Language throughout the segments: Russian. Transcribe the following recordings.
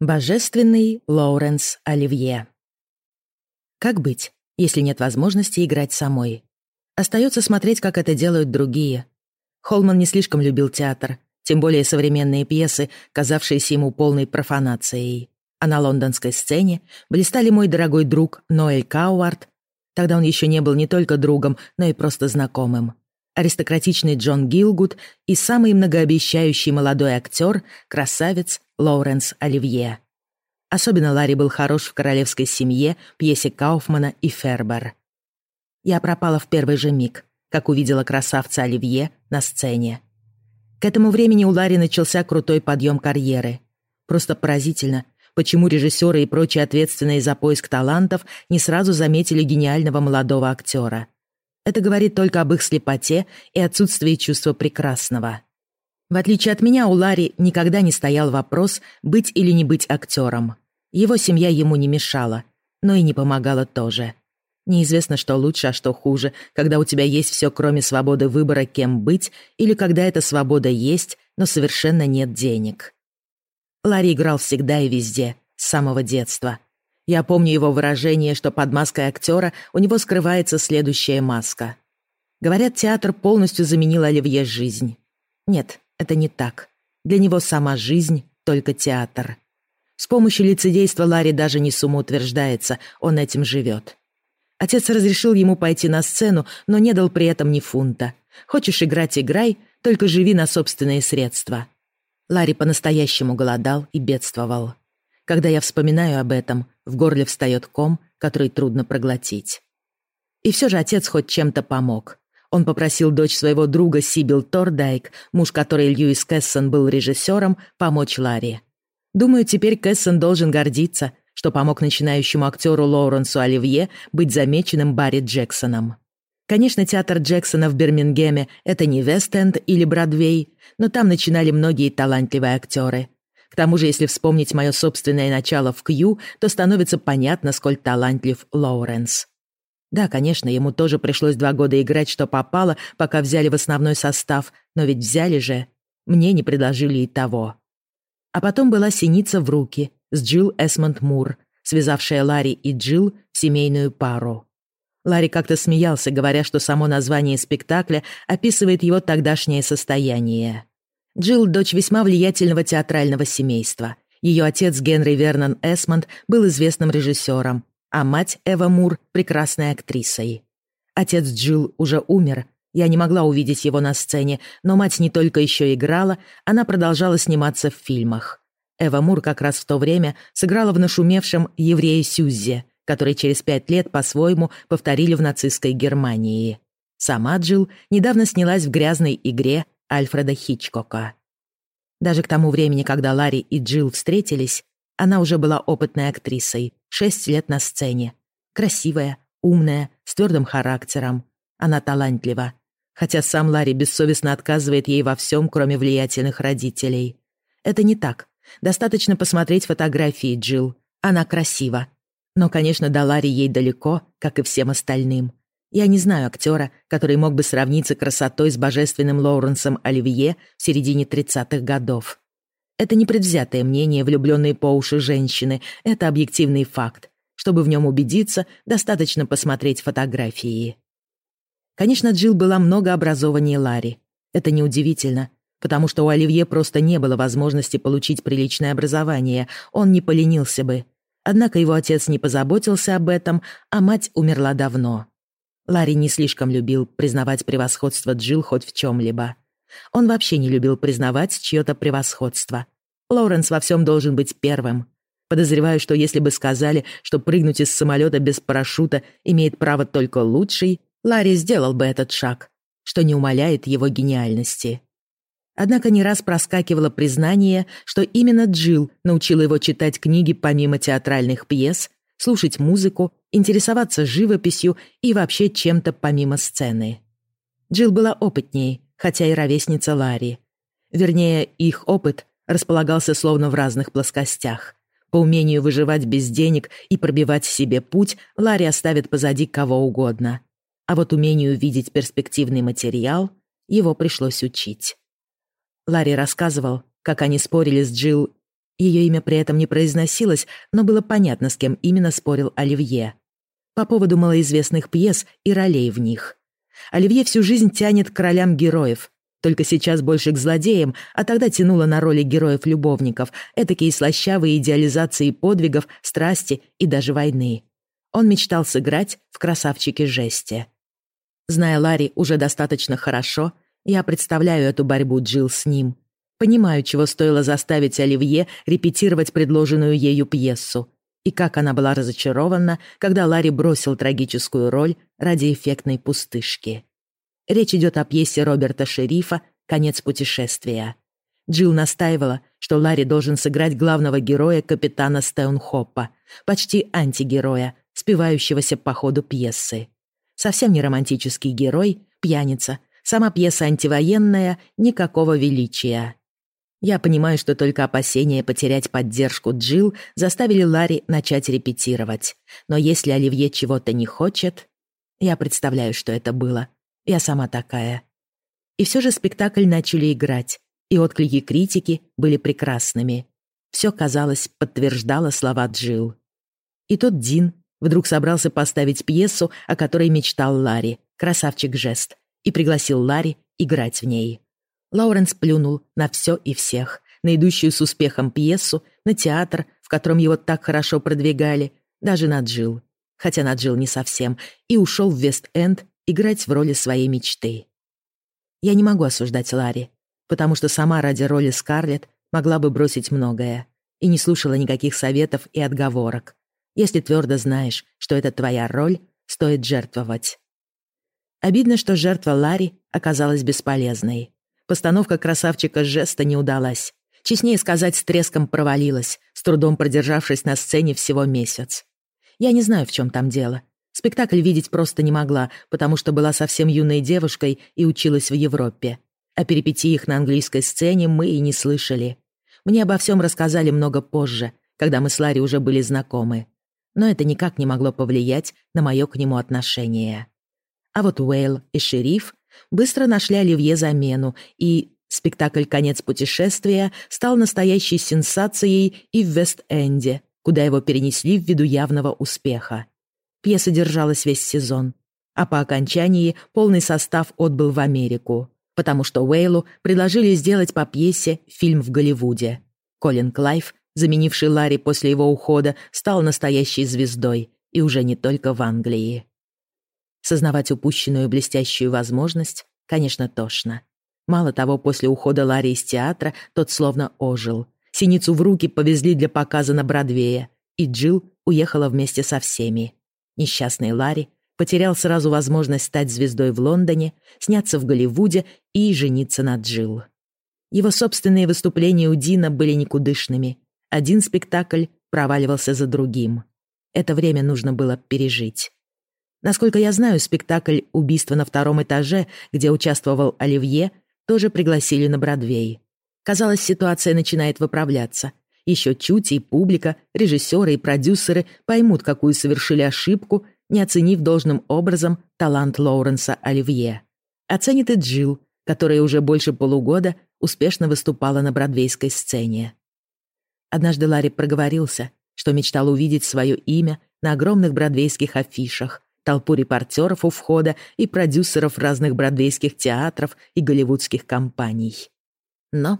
Божественный Лоуренс Оливье. Как быть, если нет возможности играть самой? Остается смотреть, как это делают другие. Холман не слишком любил театр, тем более современные пьесы, казавшиеся ему полной профанацией. А на лондонской сцене блистали мой дорогой друг Ноэль Кауарт. Тогда он еще не был не только другом, но и просто знакомым аристократичный Джон Гилгуд и самый многообещающий молодой актер, красавец Лоуренс Оливье. Особенно Ларри был хорош в королевской семье, пьесе Кауфмана и Фербер. Я пропала в первый же миг, как увидела красавца Оливье на сцене. К этому времени у Ларри начался крутой подъем карьеры. Просто поразительно, почему режиссеры и прочие ответственные за поиск талантов не сразу заметили гениального молодого актера. Это говорит только об их слепоте и отсутствии чувства прекрасного. В отличие от меня, у Ларри никогда не стоял вопрос, быть или не быть актером. Его семья ему не мешала, но и не помогала тоже. Неизвестно, что лучше, а что хуже, когда у тебя есть все, кроме свободы выбора, кем быть, или когда эта свобода есть, но совершенно нет денег. Ларри играл всегда и везде, с самого детства. Я помню его выражение, что под маской актера у него скрывается следующая маска. Говорят, театр полностью заменил Оливье жизнь. Нет, это не так. Для него сама жизнь — только театр. С помощью лицедейства Ларри даже не самоутверждается, он этим живет. Отец разрешил ему пойти на сцену, но не дал при этом ни фунта. Хочешь играть — играй, только живи на собственные средства. Ларри по-настоящему голодал и бедствовал. Когда я вспоминаю об этом, в горле встает ком, который трудно проглотить. И все же отец хоть чем-то помог. Он попросил дочь своего друга Сибил Тордайк, муж которой Льюис Кэссон был режиссером, помочь Ларри. Думаю, теперь Кэссон должен гордиться, что помог начинающему актеру Лоуренсу Оливье быть замеченным Барри Джексоном. Конечно, театр Джексона в Бирмингеме — это не Вест-Энд или Бродвей, но там начинали многие талантливые актеры. К тому же, если вспомнить мое собственное начало в Кью, то становится понятно, сколь талантлив Лоуренс. Да, конечно, ему тоже пришлось два года играть, что попало, пока взяли в основной состав, но ведь взяли же. Мне не предложили и того. А потом была синица в руки с Джилл Эсмонд Мур, связавшая Ларри и Джилл в семейную пару. Ларри как-то смеялся, говоря, что само название спектакля описывает его тогдашнее состояние. Джилл — дочь весьма влиятельного театрального семейства. Ее отец Генри Вернон Эсмонд был известным режиссером, а мать Эва Мур — прекрасной актрисой. Отец Джилл уже умер, я не могла увидеть его на сцене, но мать не только еще играла, она продолжала сниматься в фильмах. Эва Мур как раз в то время сыграла в нашумевшем «Еврее Сюззе», который через пять лет по-своему повторили в нацистской Германии. Сама Джилл недавно снялась в грязной игре Альфреда Хичкока. Даже к тому времени, когда Ларри и Джилл встретились, она уже была опытной актрисой, шесть лет на сцене. Красивая, умная, с твердым характером. Она талантлива. Хотя сам Ларри бессовестно отказывает ей во всем, кроме влиятельных родителей. Это не так. Достаточно посмотреть фотографии Джилл. Она красива. Но, конечно, до Ларри ей далеко, как и всем остальным. Я не знаю актера, который мог бы сравниться красотой с божественным Лоуренсом Оливье в середине 30-х годов. Это не предвзятое мнение влюбленной по уши женщины, это объективный факт. Чтобы в нем убедиться, достаточно посмотреть фотографии. Конечно, Джилл была много образованнее Ларри. Это неудивительно, потому что у Оливье просто не было возможности получить приличное образование, он не поленился бы. Однако его отец не позаботился об этом, а мать умерла давно. Ларри не слишком любил признавать превосходство Джилл хоть в чем-либо. Он вообще не любил признавать чье-то превосходство. Лоуренс во всем должен быть первым. Подозреваю, что если бы сказали, что прыгнуть из самолета без парашюта имеет право только лучший, Ларри сделал бы этот шаг, что не умаляет его гениальности. Однако не раз проскакивало признание, что именно Джилл научила его читать книги помимо театральных пьес слушать музыку, интересоваться живописью и вообще чем-то помимо сцены. Джилл была опытнее, хотя и ровесница Ларри. Вернее, их опыт располагался словно в разных плоскостях. По умению выживать без денег и пробивать себе путь Ларри оставит позади кого угодно. А вот умению видеть перспективный материал его пришлось учить. Ларри рассказывал, как они спорили с Джилл Ее имя при этом не произносилось, но было понятно, с кем именно спорил Оливье. По поводу малоизвестных пьес и ролей в них. Оливье всю жизнь тянет к ролям героев, только сейчас больше к злодеям, а тогда тянуло на роли героев-любовников, этакие слащавые идеализации подвигов, страсти и даже войны. Он мечтал сыграть в «Красавчике жести». Зная Ларри уже достаточно хорошо, я представляю эту борьбу Джилл с ним. Понимаю, чего стоило заставить Оливье репетировать предложенную ею пьесу. И как она была разочарована, когда Ларри бросил трагическую роль ради эффектной пустышки. Речь идет о пьесе Роберта Шерифа «Конец путешествия». Джилл настаивала, что Ларри должен сыграть главного героя капитана Стеунхоппа, почти антигероя, спивающегося по ходу пьесы. Совсем не романтический герой, пьяница, сама пьеса антивоенная, никакого величия. Я понимаю, что только опасения потерять поддержку Джилл заставили Ларри начать репетировать. Но если Оливье чего-то не хочет... Я представляю, что это было. Я сама такая. И все же спектакль начали играть, и отклики критики были прекрасными. Все, казалось, подтверждало слова Джилл. И тот Дин вдруг собрался поставить пьесу, о которой мечтал Ларри, «Красавчик-жест», и пригласил Ларри играть в ней. Лоуренс плюнул на все и всех, на идущую с успехом пьесу, на театр, в котором его так хорошо продвигали, даже на Джилл, хотя на Джилл не совсем, и ушел в Вест-Энд играть в роли своей мечты. Я не могу осуждать Ларри, потому что сама ради роли Скарлетт могла бы бросить многое и не слушала никаких советов и отговорок. Если твердо знаешь, что это твоя роль, стоит жертвовать. Обидно, что жертва Ларри оказалась бесполезной. Постановка красавчика жеста не удалась. Честнее сказать, с треском провалилась, с трудом продержавшись на сцене всего месяц. Я не знаю, в чем там дело, Спектакль видеть просто не могла, потому что была совсем юной девушкой и училась в Европе. О перипетиях на английской сцене мы и не слышали. Мне обо всем рассказали много позже, когда мы с Ларри уже были знакомы. Но это никак не могло повлиять на мое к нему отношение. А вот Уэйл и Шериф быстро нашли Оливье замену, и спектакль «Конец путешествия» стал настоящей сенсацией и в Вест-Энде, куда его перенесли ввиду явного успеха. Пьеса держалась весь сезон, а по окончании полный состав отбыл в Америку, потому что Уэйлу предложили сделать по пьесе фильм в Голливуде. Колин Клайв, заменивший Ларри после его ухода, стал настоящей звездой, и уже не только в Англии. Сознавать упущенную блестящую возможность, конечно, тошно. Мало того, после ухода Ларри из театра тот словно ожил. Синицу в руки повезли для показа на Бродвее, и Джилл уехала вместе со всеми. Несчастный Ларри потерял сразу возможность стать звездой в Лондоне, сняться в Голливуде и жениться на Джилл. Его собственные выступления у Дина были никудышными. Один спектакль проваливался за другим. Это время нужно было пережить. Насколько я знаю, спектакль «Убийство на втором этаже», где участвовал Оливье, тоже пригласили на Бродвей. Казалось, ситуация начинает выправляться — еще чуть и публика, режиссеры и продюсеры поймут, какую совершили ошибку, не оценив должным образом талант Лоуренса Оливье. Оценит и Джилл, которая уже больше полугода успешно выступала на бродвейской сцене. Однажды Ларри проговорился, что мечтал увидеть свое имя на огромных бродвейских афишах, толпу репортеров у входа и продюсеров разных бродвейских театров и голливудских компаний. Но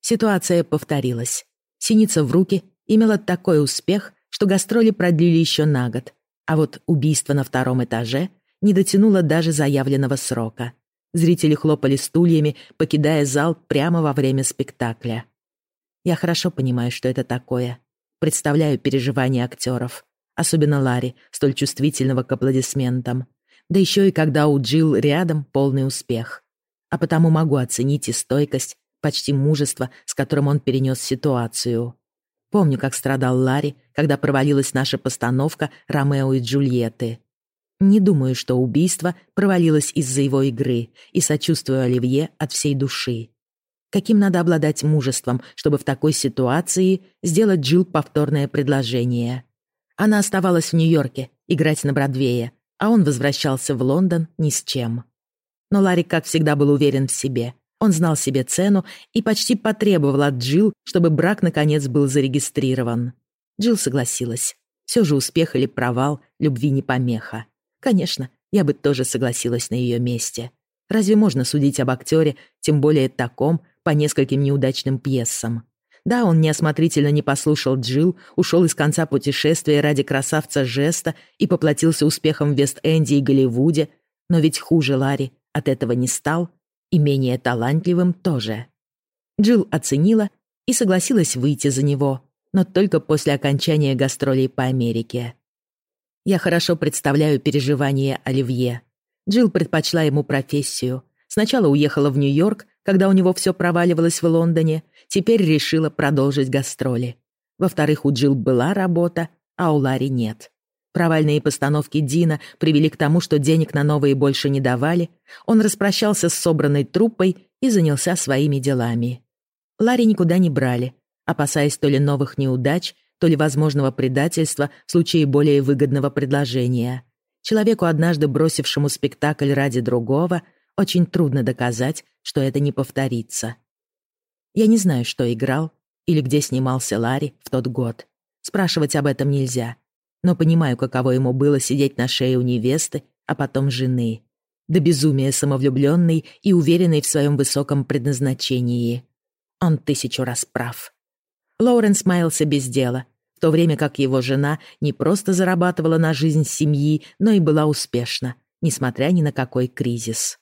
ситуация повторилась. Синица в руки имела такой успех, что гастроли продлили еще на год, а вот убийство на втором этаже не дотянуло даже заявленного срока. Зрители хлопали стульями, покидая зал прямо во время спектакля. Я хорошо понимаю, что это такое. Представляю переживания актеров, особенно Ларри, столь чувствительного к аплодисментам. Да еще и когда у Джилл рядом полный успех. А потому могу оценить и стойкость, почти мужество, с которым он перенес ситуацию. Помню, как страдал Ларри, когда провалилась наша постановка «Ромео и Джульетты». Не думаю, что убийство провалилось из-за его игры, и сочувствую Оливье от всей души. Каким надо обладать мужеством, чтобы в такой ситуации сделать Джилл повторное предложение? Она оставалась в Нью-Йорке, играть на Бродвее, а он возвращался в Лондон ни с чем. Но Ларри, как всегда, был уверен в себе, Он знал себе цену и почти потребовал от Джилл, чтобы брак наконец был зарегистрирован. Джилл согласилась. Все же успех или провал любви не помеха. Конечно, я бы тоже согласилась на ее месте. Разве можно судить об актере, тем более таком, по нескольким неудачным пьесам? Да, он неосмотрительно не послушал Джилл, ушел из конца путешествия ради красавца жеста и поплатился успехом в Вест-Энде и Голливуде, но ведь хуже Ларри от этого не стал, и менее талантливым тоже. Джилл оценила и согласилась выйти за него, но только после окончания гастролей по Америке. Я хорошо представляю переживания Оливье. Джилл предпочла ему профессию. Сначала уехала в Нью-Йорк, когда у него все проваливалось в Лондоне, теперь решила продолжить гастроли. Во-вторых, у Джилл была работа, а у Ларри нет. Провальные постановки Дина привели к тому, что денег на новые больше не давали, он распрощался с собранной труппой и занялся своими делами. Ларри никуда не брали, опасаясь то ли новых неудач, то ли возможного предательства в случае более выгодного предложения. Человеку, однажды бросившему спектакль ради другого, очень трудно доказать, что это не повторится. Я не знаю, что играл или где снимался Ларри в тот год. Спрашивать об этом нельзя но понимаю, каково ему было сидеть на шее у невесты, а потом жены. До безумия самовлюбленный и уверенный в своем высоком предназначении. Он тысячу раз прав. Лоуренс маялся без дела, в то время как его жена не просто зарабатывала на жизнь семьи, но и была успешна, несмотря ни на какой кризис.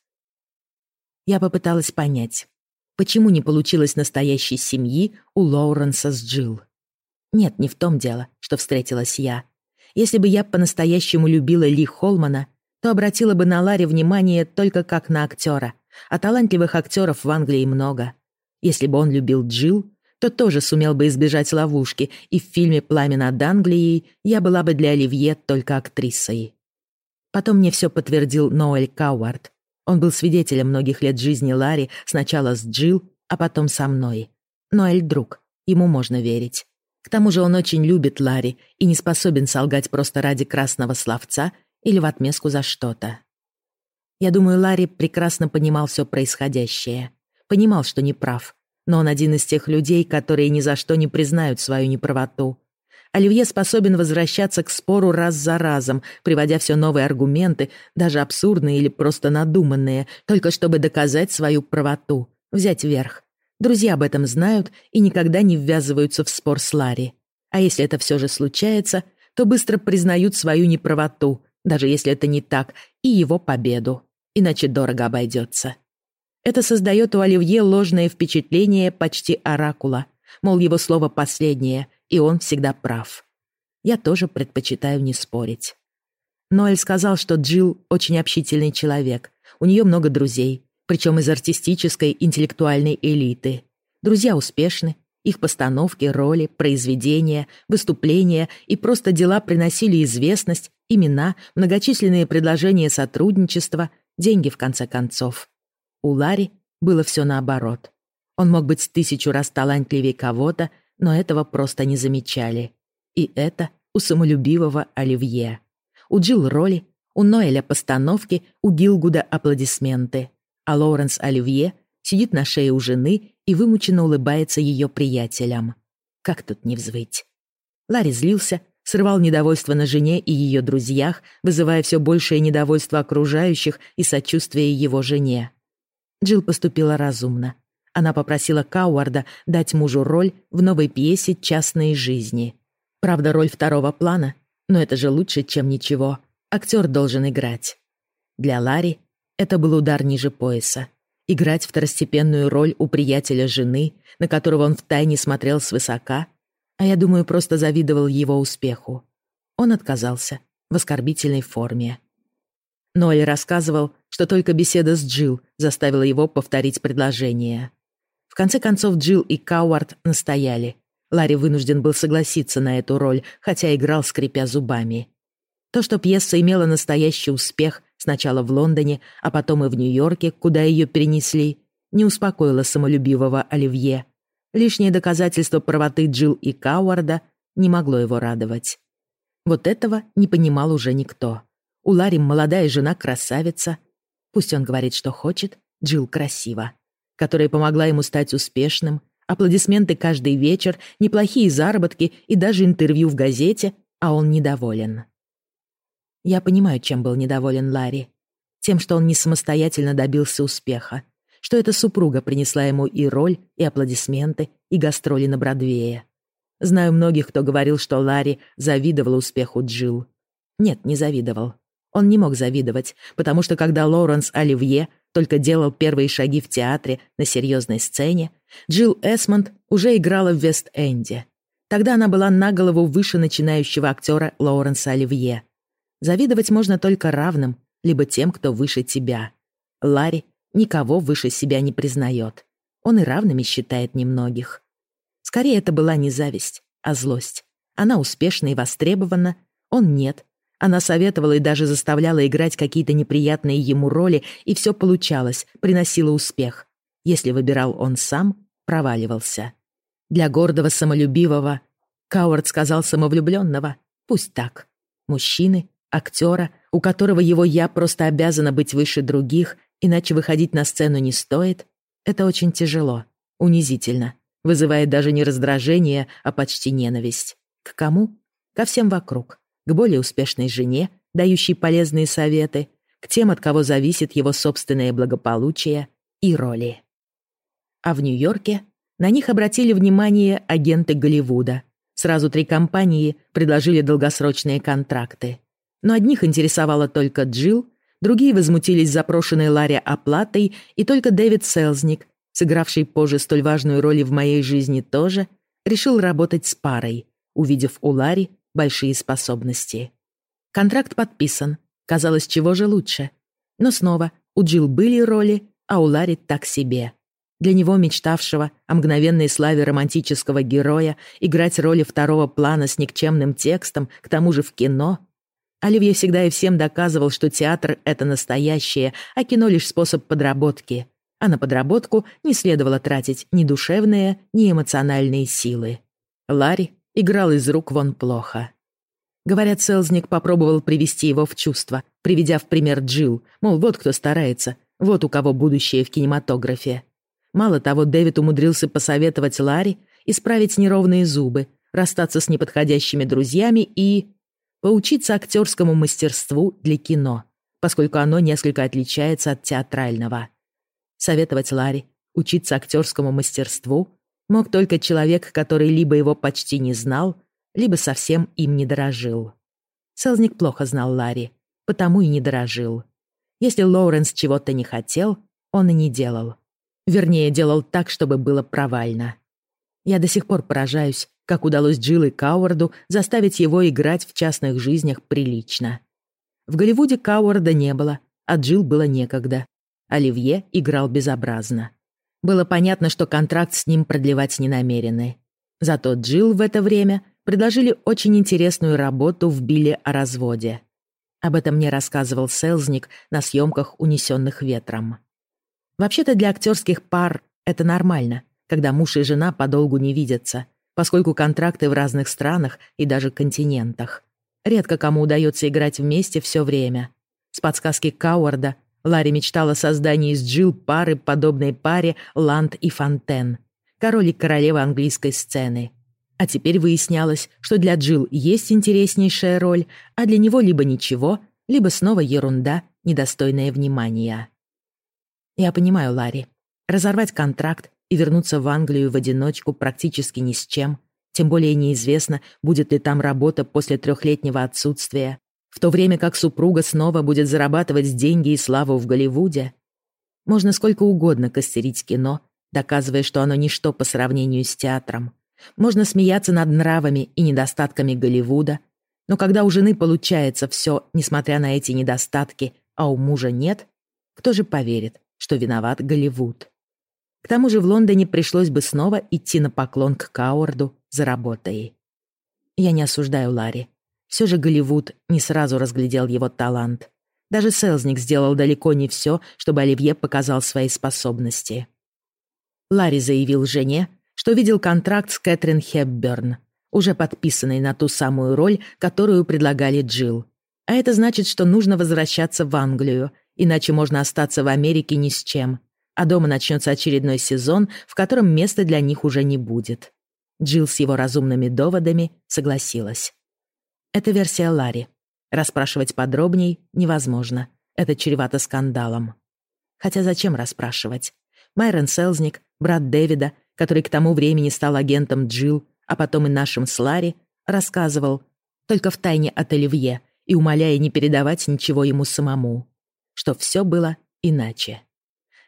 Я попыталась понять, почему не получилось настоящей семьи у Лоуренса с Джилл. Нет, не в том дело, что встретилась я. Если бы я по-настоящему любила Ли Холмана, то обратила бы на Ларри внимание только как на актера, а талантливых актеров в Англии много. Если бы он любил Джилл, то тоже сумел бы избежать ловушки, и в фильме «Пламя над Англией» я была бы для Оливье только актрисой. Потом мне все подтвердил Ноэль Кауарт. Он был свидетелем многих лет жизни Ларри, сначала с Джилл, а потом со мной. Ноэль — друг, ему можно верить. К тому же он очень любит Ларри и не способен солгать просто ради красного словца или в отместку за что-то. Я думаю, Ларри прекрасно понимал все происходящее. Понимал, что не прав. Но он один из тех людей, которые ни за что не признают свою неправоту. Оливье способен возвращаться к спору раз за разом, приводя все новые аргументы, даже абсурдные или просто надуманные, только чтобы доказать свою правоту, взять верх. Друзья об этом знают и никогда не ввязываются в спор с Ларри. А если это все же случается, то быстро признают свою неправоту, даже если это не так, и его победу. Иначе дорого обойдется. Это создает у Оливье ложное впечатление почти оракула, мол, его слово последнее, и он всегда прав. Я тоже предпочитаю не спорить. Ноэль сказал, что Джилл очень общительный человек, у нее много друзей, причем из артистической интеллектуальной элиты. Друзья успешны, их постановки, роли, произведения, выступления и просто дела приносили известность, имена, многочисленные предложения сотрудничества, деньги в конце концов. У Ларри было все наоборот. Он мог быть тысячу раз талантливее кого-то, но этого просто не замечали. И это у самолюбивого Оливье. У Джилл роли, у Ноэля постановки, у Гилгуда аплодисменты а Лоуренс Оливье сидит на шее у жены и вымученно улыбается ее приятелям. Как тут не взвыть? Ларри злился, срывал недовольство на жене и ее друзьях, вызывая все большее недовольство окружающих и сочувствие его жене. Джилл поступила разумно. Она попросила Кауарда дать мужу роль в новой пьесе «Частные жизни». Правда, роль второго плана, но это же лучше, чем ничего. Актер должен играть. Для Ларри это был удар ниже пояса. Играть второстепенную роль у приятеля жены, на которого он втайне смотрел свысока, а я думаю, просто завидовал его успеху. Он отказался в оскорбительной форме. Ноэль рассказывал, что только беседа с Джилл заставила его повторить предложение. Конце концов Джилл и Кауарт настояли. Ларри вынужден был согласиться на эту роль, хотя играл, скрипя зубами. То, что пьеса имела настоящий успех, сначала в Лондоне, а потом и в Нью-Йорке, куда ее перенесли, не успокоило самолюбивого Оливье. Лишнее доказательство правоты Джилл и Кауарда не могло его радовать. Вот этого не понимал уже никто. У Ларри молодая жена красавица. Пусть он говорит, что хочет, Джилл красива. Которая помогла ему стать успешным, аплодисменты каждый вечер, неплохие заработки и даже интервью в газете, а он недоволен. Я понимаю, чем был недоволен Ларри. Тем, что он не самостоятельно добился успеха, что эта супруга принесла ему и роль, и аплодисменты, и гастроли на Бродвее. Знаю многих, кто говорил, что Ларри завидовал успеху Джилл. Нет, не завидовал. Он не мог завидовать, потому что когда Лоуренс Оливье только делал первые шаги в театре на серьезной сцене, Джилл Эсмонд уже играла в Вест-Энде. Тогда она была на голову выше начинающего актера Лоуренса Оливье. Завидовать можно только равным, либо тем, кто выше тебя. Ларри никого выше себя не признает. Он и равными считает немногих. Скорее, это была не зависть, а злость. Она успешна и востребована, он нет. Она советовала и даже заставляла играть какие-то неприятные ему роли, и все получалось, приносило успех. Если выбирал он сам, проваливался. Для гордого, самолюбивого, Кауард сказал самовлюбленного, пусть так. Мужчины, актера, у которого его «я» просто обязана быть выше других, иначе выходить на сцену не стоит, это очень тяжело, унизительно, вызывает даже не раздражение, а почти ненависть. К кому? Ко всем вокруг. К более успешной жене, дающей полезные советы, к тем, от кого зависит его собственное благополучие и роли. А в Нью-Йорке на них обратили внимание агенты Голливуда. Сразу три компании предложили долгосрочные контракты. Но одних интересовала только Джилл, другие возмутились запрошенной Ларри оплатой, и только Дэвид Селзник, сыгравший позже столь важную роль в моей жизни тоже, решил работать с парой, увидев у Ларри большие способности. Контракт подписан, казалось, чего же лучше. Но снова, у Джилл были роли, а у Ларри так себе. Для него, мечтавшего о мгновенной славе романтического героя, играть роли второго плана с никчемным текстом, к тому же в кино, Оливье всегда и всем доказывал, что театр — это настоящее, а кино — лишь способ подработки. А на подработку не следовало тратить ни душевные, ни эмоциональные силы. Ларри играл из рук вон плохо. Говорят, Селзник попробовал привести его в чувство, приведя в пример Джилл, мол, вот кто старается, вот у кого будущее в кинематографе. Мало того, Дэвид умудрился посоветовать Ларри исправить неровные зубы, расстаться с неподходящими друзьями и поучиться актерскому мастерству для кино, поскольку оно несколько отличается от театрального. Советовать Ларри учиться актерскому мастерству мог только человек, который либо его почти не знал, либо совсем им не дорожил. Селзник плохо знал Ларри, потому и не дорожил. Если Лоуренс чего-то не хотел, он и не делал. Вернее, делал так, чтобы было провально. Я до сих пор поражаюсь, как удалось Джилл и Кауарду заставить его играть в частных жизнях прилично. В Голливуде Кауарда не было, а Джилл было некогда. Оливье играл безобразно. Было понятно, что контракт с ним продлевать не намерены. Зато Джилл в это время предложили очень интересную работу в Билле о разводе. Об этом мне рассказывал Селзник на съемках «Унесенных ветром». Вообще-то для актерских пар это нормально, когда муж и жена подолгу не видятся — поскольку контракты в разных странах и даже континентах. Редко кому удается играть вместе все время. С подсказки Кауарда Ларри мечтала о создании с Джилл пары, подобной паре Ланд и Фонтен, король и королева английской сцены. А теперь выяснялось, что для Джилл есть интереснейшая роль, а для него либо ничего, либо снова ерунда, недостойная внимания. Я понимаю, Ларри. Разорвать контракт и вернуться в Англию в одиночку практически ни с чем, тем более неизвестно, будет ли там работа после трехлетнего отсутствия, в то время как супруга снова будет зарабатывать деньги и славу в Голливуде. Можно сколько угодно костерить кино, доказывая, что оно ничто по сравнению с театром. Можно смеяться над нравами и недостатками Голливуда, но когда у жены получается все, несмотря на эти недостатки, а у мужа нет, кто же поверит, что виноват Голливуд? К тому же в Лондоне пришлось бы снова идти на поклон к Кауарду за работой. Я не осуждаю Ларри. Все же Голливуд не сразу разглядел его талант. Даже Селзник сделал далеко не все, чтобы Оливье показал свои способности. Ларри заявил жене, что видел контракт с Кэтрин Хепберн, уже подписанный на ту самую роль, которую предлагали Джилл. А это значит, что нужно возвращаться в Англию, иначе можно остаться в Америке ни с чем а дома начнется очередной сезон, в котором места для них уже не будет. Джилл с его разумными доводами согласилась. Это версия Ларри. Расспрашивать подробней невозможно. Это чревато скандалом. Хотя зачем расспрашивать? Майрон Селзник, брат Дэвида, который к тому времени стал агентом Джилл, а потом и нашим с Ларри, рассказывал, только в тайне от Оливье и умоляя не передавать ничего ему самому, что все было иначе.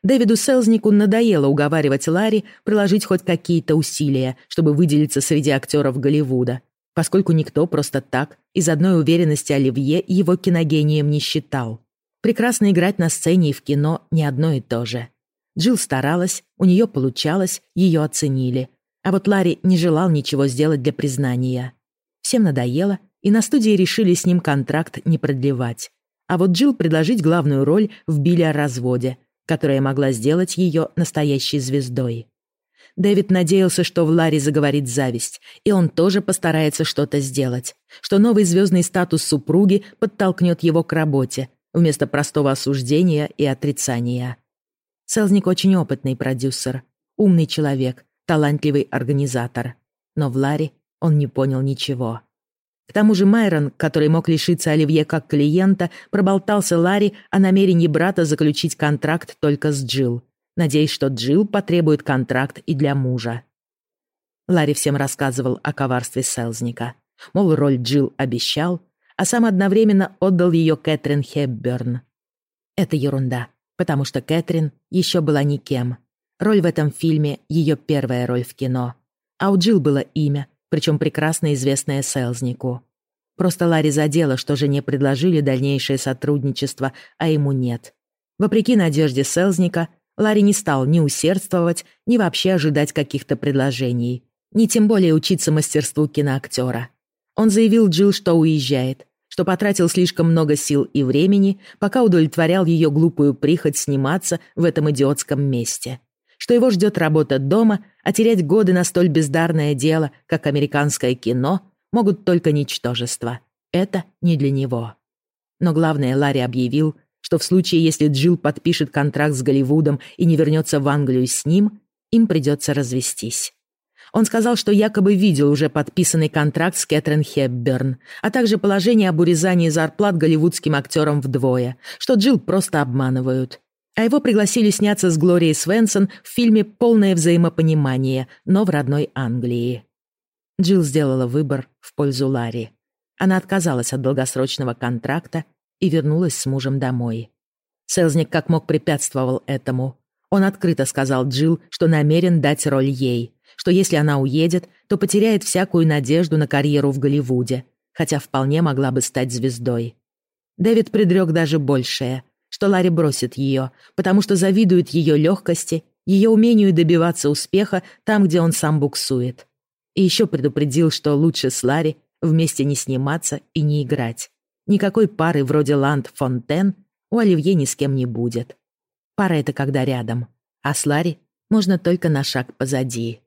Дэвиду Селзнику надоело уговаривать Ларри приложить хоть какие-то усилия, чтобы выделиться среди актеров Голливуда, поскольку никто просто так, из одной уверенности Оливье, его киногением не считал. Прекрасно играть на сцене и в кино не одно и то же. Джилл старалась, у нее получалось, ее оценили. А вот Ларри не желал ничего сделать для признания. Всем надоело, и на студии решили с ним контракт не продлевать. А вот Джилл предложить главную роль в Билли о разводе — которая могла сделать ее настоящей звездой. Дэвид надеялся, что в Ларе заговорит зависть, и он тоже постарается что-то сделать, что новый звездный статус супруги подтолкнет его к работе, вместо простого осуждения и отрицания. Селзник очень опытный продюсер, умный человек, талантливый организатор. Но в Ларе он не понял ничего. К тому же Майрон, который мог лишиться Оливье как клиента, проболтался Ларри о намерении брата заключить контракт только с Джилл, надеясь, что Джилл потребует контракт и для мужа. Ларри всем рассказывал о коварстве Селзника. Мол, роль Джилл обещал, а сам одновременно отдал ее Кэтрин Хепберн. Это ерунда, потому что Кэтрин еще была никем. Роль в этом фильме — ее первая роль в кино. А у Джилл было имя, причем прекрасно известная Селзнику. Просто Ларри задела, что жене предложили дальнейшее сотрудничество, а ему нет. Вопреки надежде Селзника, Ларри не стал ни усердствовать, ни вообще ожидать каких-то предложений, ни тем более учиться мастерству киноактера. Он заявил Джилл, что уезжает, что потратил слишком много сил и времени, пока удовлетворял ее глупую прихоть сниматься в этом идиотском месте что его ждет работа дома, а терять годы на столь бездарное дело, как американское кино, могут только ничтожества. Это не для него. Но главное, Ларри объявил, что в случае, если Джилл подпишет контракт с Голливудом и не вернется в Англию с ним, им придется развестись. Он сказал, что якобы видел уже подписанный контракт с Кэтрин Хепберн, а также положение об урезании зарплат голливудским актерам вдвое, что Джилл просто обманывают а его пригласили сняться с Глорией Свенсон в фильме «Полное взаимопонимание», но в родной Англии. Джилл сделала выбор в пользу Ларри. Она отказалась от долгосрочного контракта и вернулась с мужем домой. Селзник как мог препятствовал этому. Он открыто сказал Джилл, что намерен дать роль ей, что если она уедет, то потеряет всякую надежду на карьеру в Голливуде, хотя вполне могла бы стать звездой. Дэвид предрек даже большее — что Ларри бросит ее, потому что завидует ее легкости, ее умению добиваться успеха там, где он сам буксует. И еще предупредил, что лучше с Ларри вместе не сниматься и не играть. Никакой пары вроде Ланд Фонтен у Оливье ни с кем не будет. Пара — это когда рядом, а с Ларри можно только на шаг позади.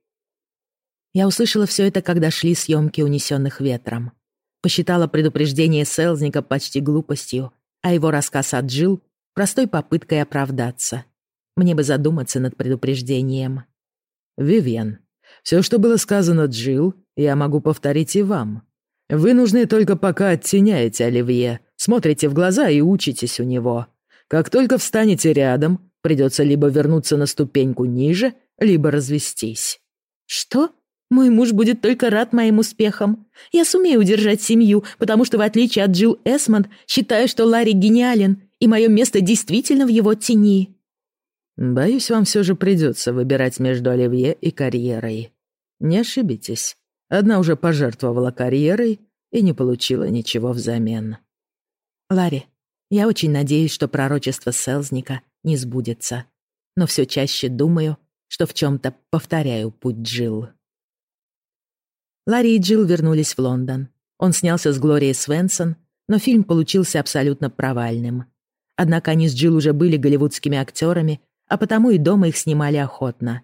Я услышала все это, когда шли съемки «Унесенных ветром». Посчитала предупреждение Селзника почти глупостью, а его рассказ от Джилл простой попыткой оправдаться. Мне бы задуматься над предупреждением. «Вивьен, все, что было сказано Джилл, я могу повторить и вам. Вы нужны только пока оттеняете Оливье, смотрите в глаза и учитесь у него. Как только встанете рядом, придется либо вернуться на ступеньку ниже, либо развестись». «Что?» Мой муж будет только рад моим успехам. Я сумею удержать семью, потому что, в отличие от Джилл Эсмонд, считаю, что Ларри гениален, и мое место действительно в его тени. Боюсь, вам все же придется выбирать между Оливье и карьерой. Не ошибитесь. Одна уже пожертвовала карьерой и не получила ничего взамен. Ларри, я очень надеюсь, что пророчество Селзника не сбудется. Но все чаще думаю, что в чем-то повторяю путь Джилл. Ларри и Джилл вернулись в Лондон. Он снялся с Глорией Свенсон, но фильм получился абсолютно провальным. Однако они с Джилл уже были голливудскими актерами, а потому и дома их снимали охотно.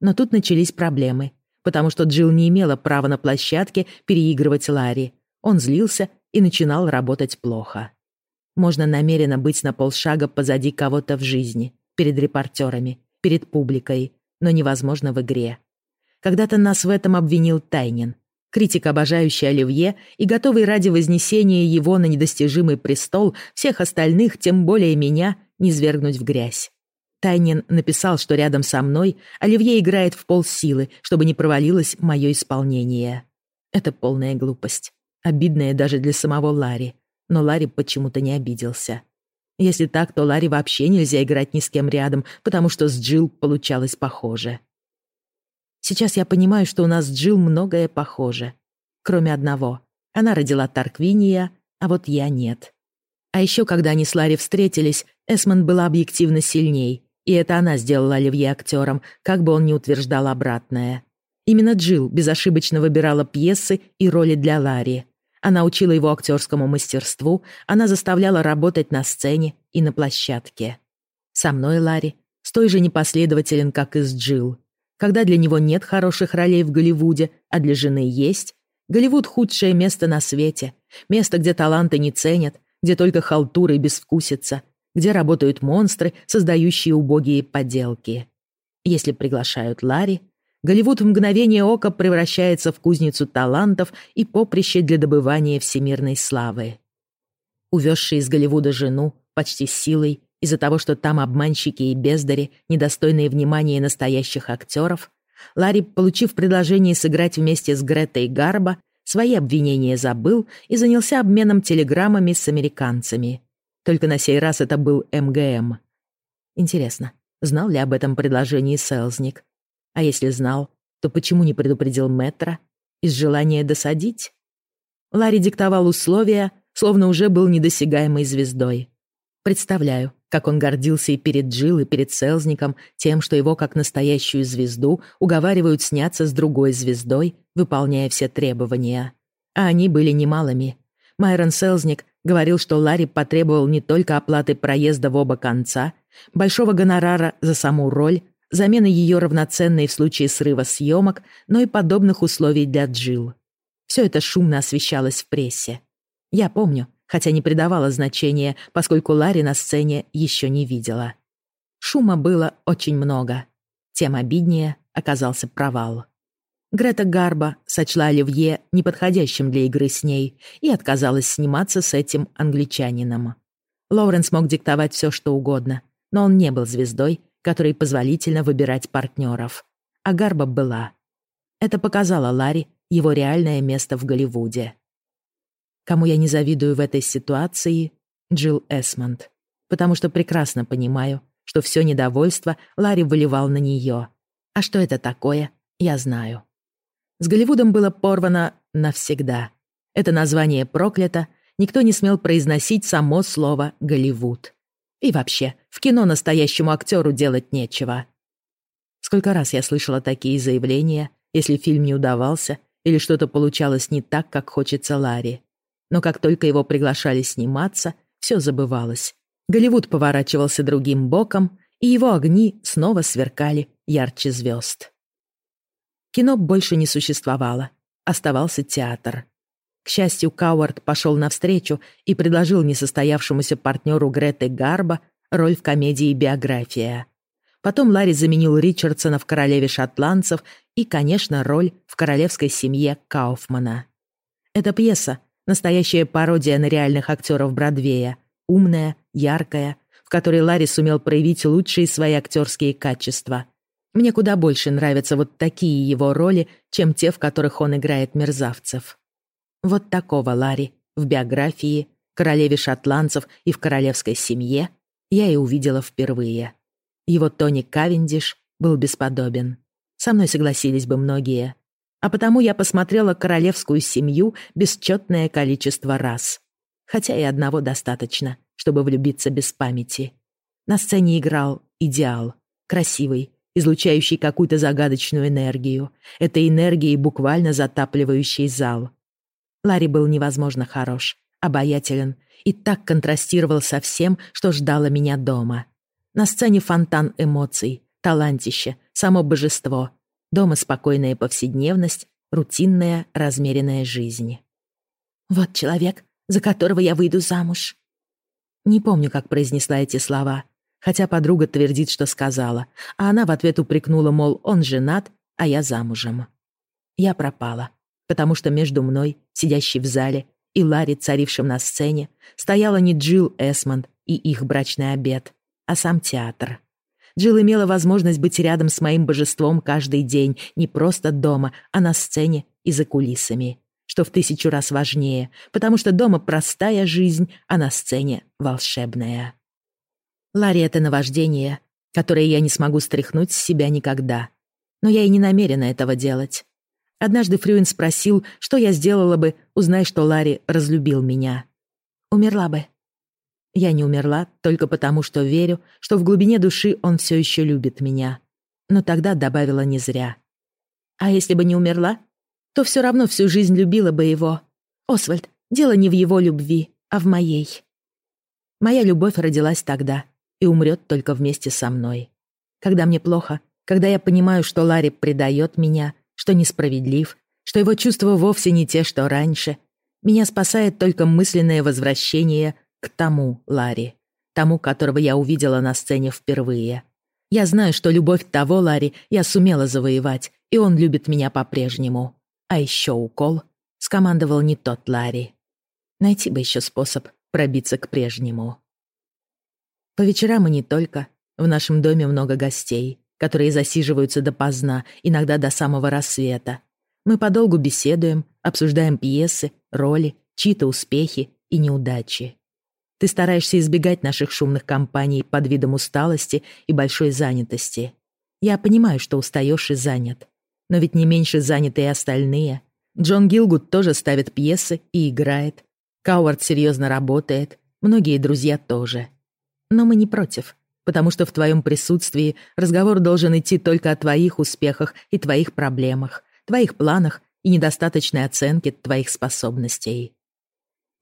Но тут начались проблемы, потому что Джилл не имела права на площадке переигрывать Ларри. Он злился и начинал работать плохо. Можно намеренно быть на полшага позади кого-то в жизни, перед репортерами, перед публикой, но невозможно в игре. Когда-то нас в этом обвинил Тайнин, критик, обожающий Оливье и готовый ради вознесения его на недостижимый престол всех остальных, тем более меня, низвергнуть в грязь. Тайнин написал, что рядом со мной Оливье играет в полсилы, чтобы не провалилось мое исполнение. Это полная глупость. Обидная даже для самого Ларри. Но Ларри почему-то не обиделся. Если так, то Ларри вообще нельзя играть ни с кем рядом, потому что с Джилл получалось похоже. Сейчас я понимаю, что у нас с Джилл многое похоже. Кроме одного. Она родила Тарквиния, а вот я нет. А еще, когда они с Ларри встретились, Эсмонд была объективно сильней, и это она сделала Оливье актером, как бы он ни утверждал обратное. Именно Джилл безошибочно выбирала пьесы и роли для Ларри. Она учила его актерскому мастерству, она заставляла работать на сцене и на площадке. Со мной Ларри с той же непоследователен, как и с Джилл. Когда для него нет хороших ролей в Голливуде, а для жены есть, Голливуд — худшее место на свете, место, где таланты не ценят, где только халтура и безвкусица, где работают монстры, создающие убогие подделки. Если приглашают Ларри, Голливуд в мгновение ока превращается в кузницу талантов и поприще для добывания всемирной славы. Увезший из Голливуда жену почти силой из-за того, что там обманщики и бездари, недостойные внимания настоящих актеров, Ларри, получив предложение сыграть вместе с Гретой Гарбо, свои обвинения забыл и занялся обменом телеграммами с американцами. Только на сей раз это был МГМ. Интересно, знал ли об этом предложении Селзник? А если знал, то почему не предупредил Метра? Из желания досадить? Ларри диктовал условия, словно уже был недосягаемой звездой. Представляю, как он гордился и перед Джилл, и перед Селзником тем, что его, как настоящую звезду, уговаривают сняться с другой звездой, выполняя все требования. А они были немалыми. Майрон Селзник говорил, что Ларри потребовал не только оплаты проезда в оба конца, большого гонорара за саму роль, замены ее равноценной в случае срыва съемок, но и подобных условий для Джилл. Все это шумно освещалось в прессе. Я помню, хотя не придавала значения, поскольку Ларри на сцене еще не видела. Шума было очень много. Тем обиднее оказался провал. Грета Гарба сочла Оливье неподходящим для игры с ней и отказалась сниматься с этим англичанином. Лоуренс мог диктовать все, что угодно, но он не был звездой которой позволительно выбирать партнеров. А Гарба была. Это показало Ларри его реальное место в Голливуде. Кому я не завидую в этой ситуации, Джилл Эсмонд. Потому что прекрасно понимаю, что все недовольство Ларри выливал на нее. А что это такое, я знаю. С Голливудом было порвано навсегда. Это название проклято, никто не смел произносить само слово «Голливуд». И вообще, в кино настоящему актеру делать нечего. Сколько раз я слышала такие заявления, если фильм не удавался или что-то получалось не так, как хочется Ларри. Но как только его приглашали сниматься, все забывалось. Голливуд поворачивался другим боком, и его огни снова сверкали ярче звезд. Кино больше не существовало. Оставался театр. К счастью, Кауарт пошел навстречу и предложил несостоявшемуся партнеру Греты Гарба роль в комедии «Биография». Потом Ларри заменил Ричардсона в «Королеве шотландцев» и, конечно, роль в королевской семье Кауфмана. Эта пьеса — настоящая пародия на реальных актеров Бродвея, умная, яркая, в которой Ларри сумел проявить лучшие свои актерские качества. Мне куда больше нравятся вот такие его роли, чем те, в которых он играет мерзавцев. Вот такого Ларри в биографии, королеве шотландцев и в королевской семье я и увидела впервые. Его Тони Кавендиш был бесподобен. Со мной согласились бы многие. А потому я посмотрела королевскую семью бесчетное количество раз. Хотя и одного достаточно, чтобы влюбиться без памяти. На сцене играл идеал, красивый, излучающий какую-то загадочную энергию, этой энергией буквально затапливающий зал. Ларри был невозможно хорош, обаятелен и так контрастировал со всем, что ждало меня дома. На сцене фонтан эмоций, талантище, само божество. Дома спокойная повседневность, рутинная, размеренная жизнь. «Вот человек, за которого я выйду замуж». Не помню, как произнесла эти слова, Хотя подруга твердит, что сказала, а она в ответ упрекнула, мол, он женат, а я замужем. Я пропала, потому что между мной, сидящей в зале, и Ларри, царившим на сцене, стояла не Джилл Эсмонд и их брачный обед, а сам театр. Джилл имела возможность быть рядом с моим божеством каждый день, не просто дома, а на сцене и за кулисами, что в тысячу раз важнее, потому что дома простая жизнь, а на сцене волшебная. Ларри — это наваждение, которое я не смогу стряхнуть с себя никогда. Но я и не намерена этого делать. Однажды Фрюин спросил, что я сделала бы, узнай, что Ларри разлюбил меня. Умерла бы. Я не умерла только потому, что верю, что в глубине души он все еще любит меня. Но тогда добавила не зря. А если бы не умерла, то все равно всю жизнь любила бы его. Освальд, дело не в его любви, а в моей. Моя любовь родилась тогда и умрет только вместе со мной. Когда мне плохо, когда я понимаю, что Ларри предает меня, что несправедлив, что его чувства вовсе не те, что раньше, меня спасает только мысленное возвращение к тому Ларри, тому, которого я увидела на сцене впервые. Я знаю, что любовь того Ларри я сумела завоевать, и он любит меня по-прежнему. А еще укол скомандовал не тот Ларри. Найти бы еще способ пробиться к прежнему. По вечерам и не только. В нашем доме много гостей, которые засиживаются допоздна, иногда до самого рассвета. Мы подолгу беседуем, обсуждаем пьесы, роли, чьи-то успехи и неудачи. Ты стараешься избегать наших шумных компаний под видом усталости и большой занятости. Я понимаю, что устаешь и занят. Но ведь не меньше заняты и остальные. Джон Гилгуд тоже ставит пьесы и играет. Кауард серьезно работает. Многие друзья тоже. Но мы не против, потому что в твоем присутствии разговор должен идти только о твоих успехах и твоих проблемах, твоих планах и недостаточной оценке твоих способностей.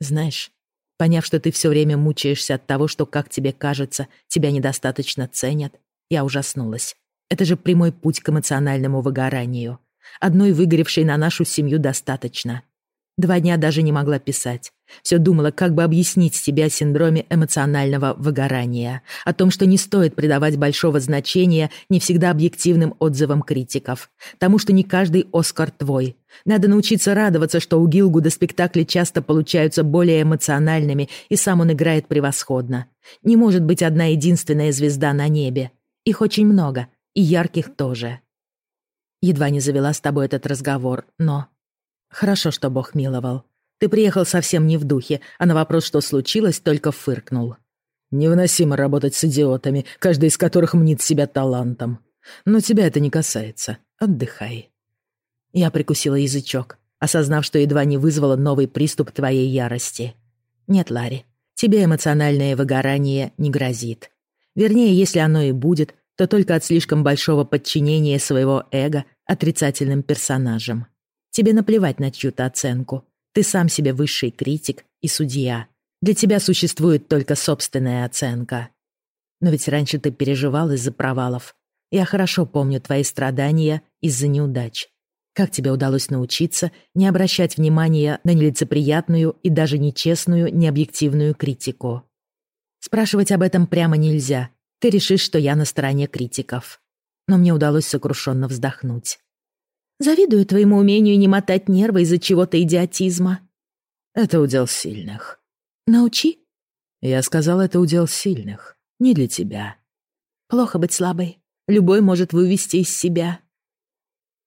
Знаешь, Поняв, что ты все время мучаешься от того, что, как тебе кажется, тебя недостаточно ценят, я ужаснулась. Это же прямой путь к эмоциональному выгоранию. Одной выгоревшей на нашу семью достаточно. Два дня даже не могла писать. Все думала, как бы объяснить себе о синдроме эмоционального выгорания, о том, что не стоит придавать большого значения не всегда объективным отзывам критиков, тому, что не каждый Оскар твой. Надо научиться радоваться, что у Гилгуда спектакли часто получаются более эмоциональными, и сам он играет превосходно. Не может быть одна единственная звезда на небе. Их очень много, и ярких тоже. Едва не завела с тобой этот разговор, но Хорошо, что Бог миловал. Ты приехал совсем не в духе, а на вопрос, что случилось, только фыркнул. Невыносимо работать с идиотами, каждый из которых мнит себя талантом. Но тебя это не касается. Отдыхай. Я прикусила язычок, осознав, что едва не вызвала новый приступ твоей ярости. Нет, Ларри, тебе эмоциональное выгорание не грозит. Вернее, если оно и будет, то только от слишком большого подчинения своего эго отрицательным персонажам. Тебе наплевать на чью-то оценку. Ты сам себе высший критик и судья. Для тебя существует только собственная оценка. Но ведь раньше ты переживал из-за провалов. Я хорошо помню твои страдания из-за неудач. Как тебе удалось научиться не обращать внимания на нелицеприятную и даже нечестную, необъективную критику? Спрашивать об этом прямо нельзя. Ты решишь, что я на стороне критиков. Но мне удалось сокрушенно вздохнуть. Завидую твоему умению не мотать нервы из-за чего-то идиотизма. Это удел сильных. Научи. Я сказал, это удел сильных. Не для тебя. Плохо быть слабой. Любой может вывести из себя.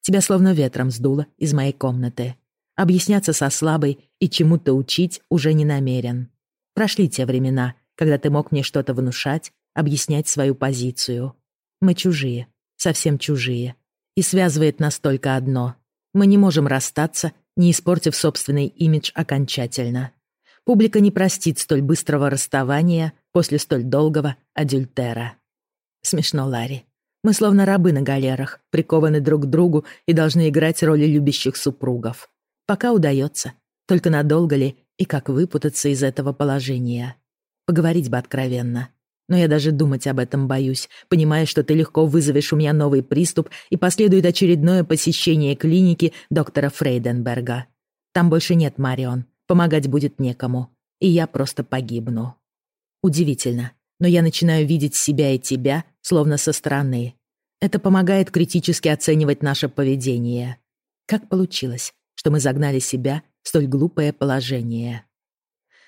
Тебя словно ветром сдуло из моей комнаты. Объясняться со слабой и чему-то учить уже не намерен. Прошли те времена, когда ты мог мне что-то внушать, объяснять свою позицию. Мы чужие, совсем чужие и связывает нас только одно. Мы не можем расстаться, не испортив собственный имидж окончательно. Публика не простит столь быстрого расставания после столь долгого адюльтера. Смешно, Ларри. Мы словно рабы на галерах, прикованы друг к другу и должны играть роли любящих супругов. Пока удается. Только надолго ли и как выпутаться из этого положения? Поговорить бы откровенно но я даже думать об этом боюсь, понимая, что ты легко вызовешь у меня новый приступ и последует очередное посещение клиники доктора Фрейденберга. Там больше нет Марион, помогать будет некому, и я просто погибну. Удивительно, но я начинаю видеть себя и тебя, словно со стороны. Это помогает критически оценивать наше поведение. Как получилось, что мы загнали себя в столь глупое положение?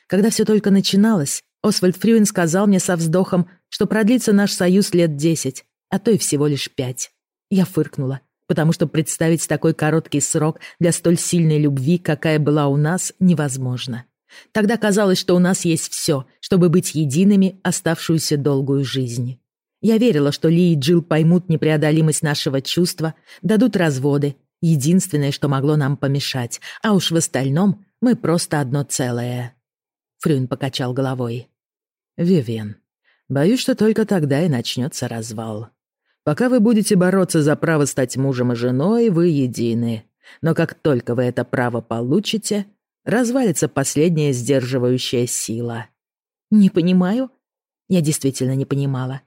Когда все только начиналось, Освальд Фрюин сказал мне со вздохом, что продлится наш союз лет десять, а то и всего лишь пять. Я фыркнула, потому что представить такой короткий срок для столь сильной любви, какая была у нас, невозможно. Тогда казалось, что у нас есть все, чтобы быть едиными оставшуюся долгую жизнь. Я верила, что Ли и Джилл поймут непреодолимость нашего чувства, дадут разводы, единственное, что могло нам помешать, а уж в остальном мы просто одно целое. Фрюн покачал головой. «Вивен, боюсь, что только тогда и начнется развал. Пока вы будете бороться за право стать мужем и женой, вы едины. Но как только вы это право получите, развалится последняя сдерживающая сила». «Не понимаю?» Я действительно не понимала.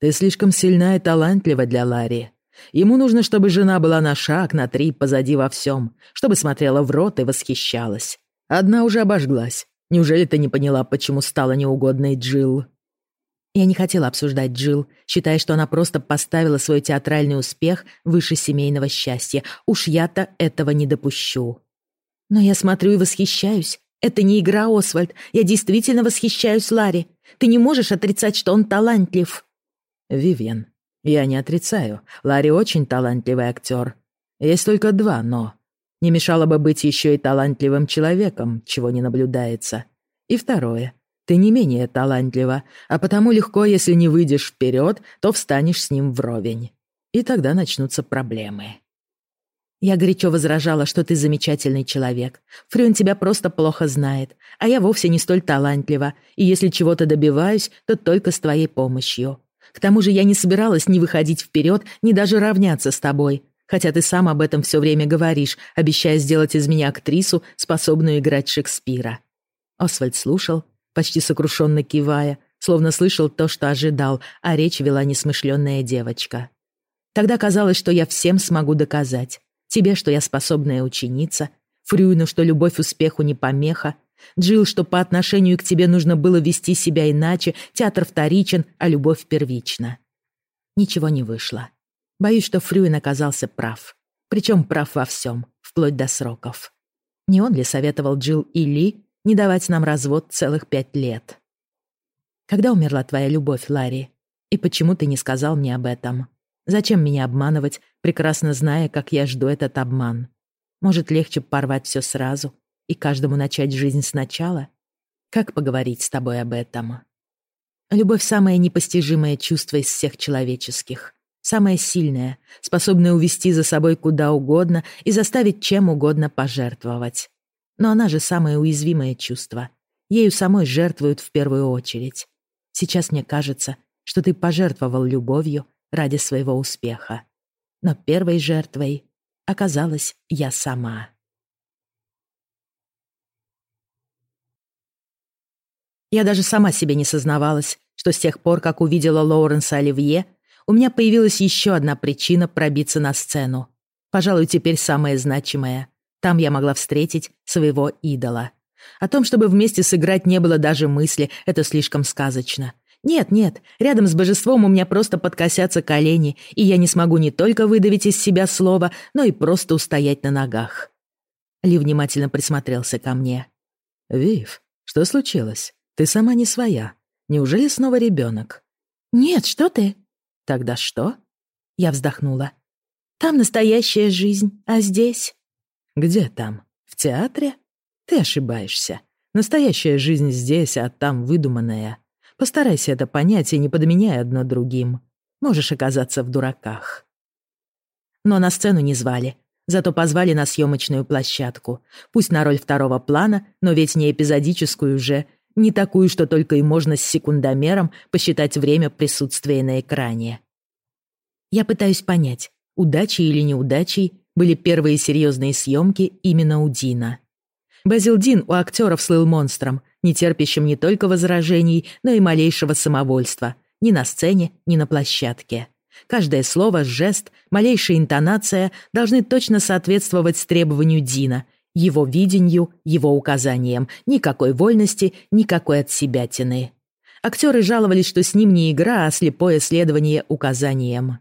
«Ты слишком сильна и талантлива для Ларри. Ему нужно, чтобы жена была на шаг, на три позади во всем, чтобы смотрела в рот и восхищалась. Одна уже обожглась. Неужели ты не поняла, почему стала неугодной Джилл?» Я не хотела обсуждать Джилл, считая, что она просто поставила свой театральный успех выше семейного счастья. Уж я-то этого не допущу. Но я смотрю и восхищаюсь. Это не игра, Освальд. Я действительно восхищаюсь Ларри. Ты не можешь отрицать, что он талантлив. Вивьен, я не отрицаю. Ларри очень талантливый актер. Есть только два «но». Не мешало бы быть еще и талантливым человеком, чего не наблюдается. И второе. Ты не менее талантлива, а потому легко, если не выйдешь вперед, то встанешь с ним вровень. И тогда начнутся проблемы. Я горячо возражала, что ты замечательный человек. Фрюн тебя просто плохо знает, а я вовсе не столь талантлива, и если чего-то добиваюсь, то только с твоей помощью. К тому же я не собиралась ни выходить вперед, ни даже равняться с тобой, хотя ты сам об этом все время говоришь, обещая сделать из меня актрису, способную играть Шекспира». Освальд слушал, почти сокрушенно кивая, словно слышал то, что ожидал, а речь вела несмышленная девочка. Тогда казалось, что я всем смогу доказать. Тебе, что я способная ученица, Фрюину, что любовь успеху не помеха, Джилл, что по отношению к тебе нужно было вести себя иначе, театр вторичен, а любовь первична. Ничего не вышло. Боюсь, что Фрюин оказался прав. Причем прав во всем, вплоть до сроков. Не он ли советовал Джилл и Ли не давать нам развод целых пять лет? Когда умерла твоя любовь, Ларри? И почему ты не сказал мне об этом? Зачем меня обманывать, прекрасно зная, как я жду этот обман? Может, легче порвать все сразу и каждому начать жизнь сначала? Как поговорить с тобой об этом? Любовь — самое непостижимое чувство из всех человеческих. Самая сильная, способная увести за собой куда угодно и заставить чем угодно пожертвовать. Но она же самое уязвимое чувство. Ею самой жертвуют в первую очередь. Сейчас мне кажется, что ты пожертвовал любовью ради своего успеха. Но первой жертвой оказалась я сама. Я даже сама себе не сознавалась, что с тех пор, как увидела Лоуренса Оливье, у меня появилась еще одна причина пробиться на сцену. Пожалуй, теперь самая значимая. Там я могла встретить своего идола. О том, чтобы вместе сыграть, не было даже мысли, это слишком сказочно. Нет, нет, рядом с божеством у меня просто подкосятся колени, и я не смогу не только выдавить из себя слово, но и просто устоять на ногах. Ли внимательно присмотрелся ко мне. «Вив, что случилось? Ты сама не своя. Неужели снова ребенок? «Нет, что ты?» Тогда что? Я вздохнула. Там настоящая жизнь, а здесь? Где там? В театре? Ты ошибаешься. Настоящая жизнь здесь, а там выдуманная. Постарайся это понять и не подменяй одно другим. Можешь оказаться в дураках. Но на сцену не звали. Зато позвали на съемочную площадку. Пусть на роль второго плана, но ведь не эпизодическую же, не такую, что только и можно с секундомером посчитать время присутствия на экране. Я пытаюсь понять, удачей или неудачей были первые серьезные съемки именно у Дина. Базил Дин у актеров слыл монстром, не терпящим не только возражений, но и малейшего самовольства, ни на сцене, ни на площадке. Каждое слово, жест, малейшая интонация должны точно соответствовать требованию Дина — его видению, его указаниям, никакой вольности, никакой отсебятины. Актеры жаловались, что с ним не игра, а слепое следование указаниям.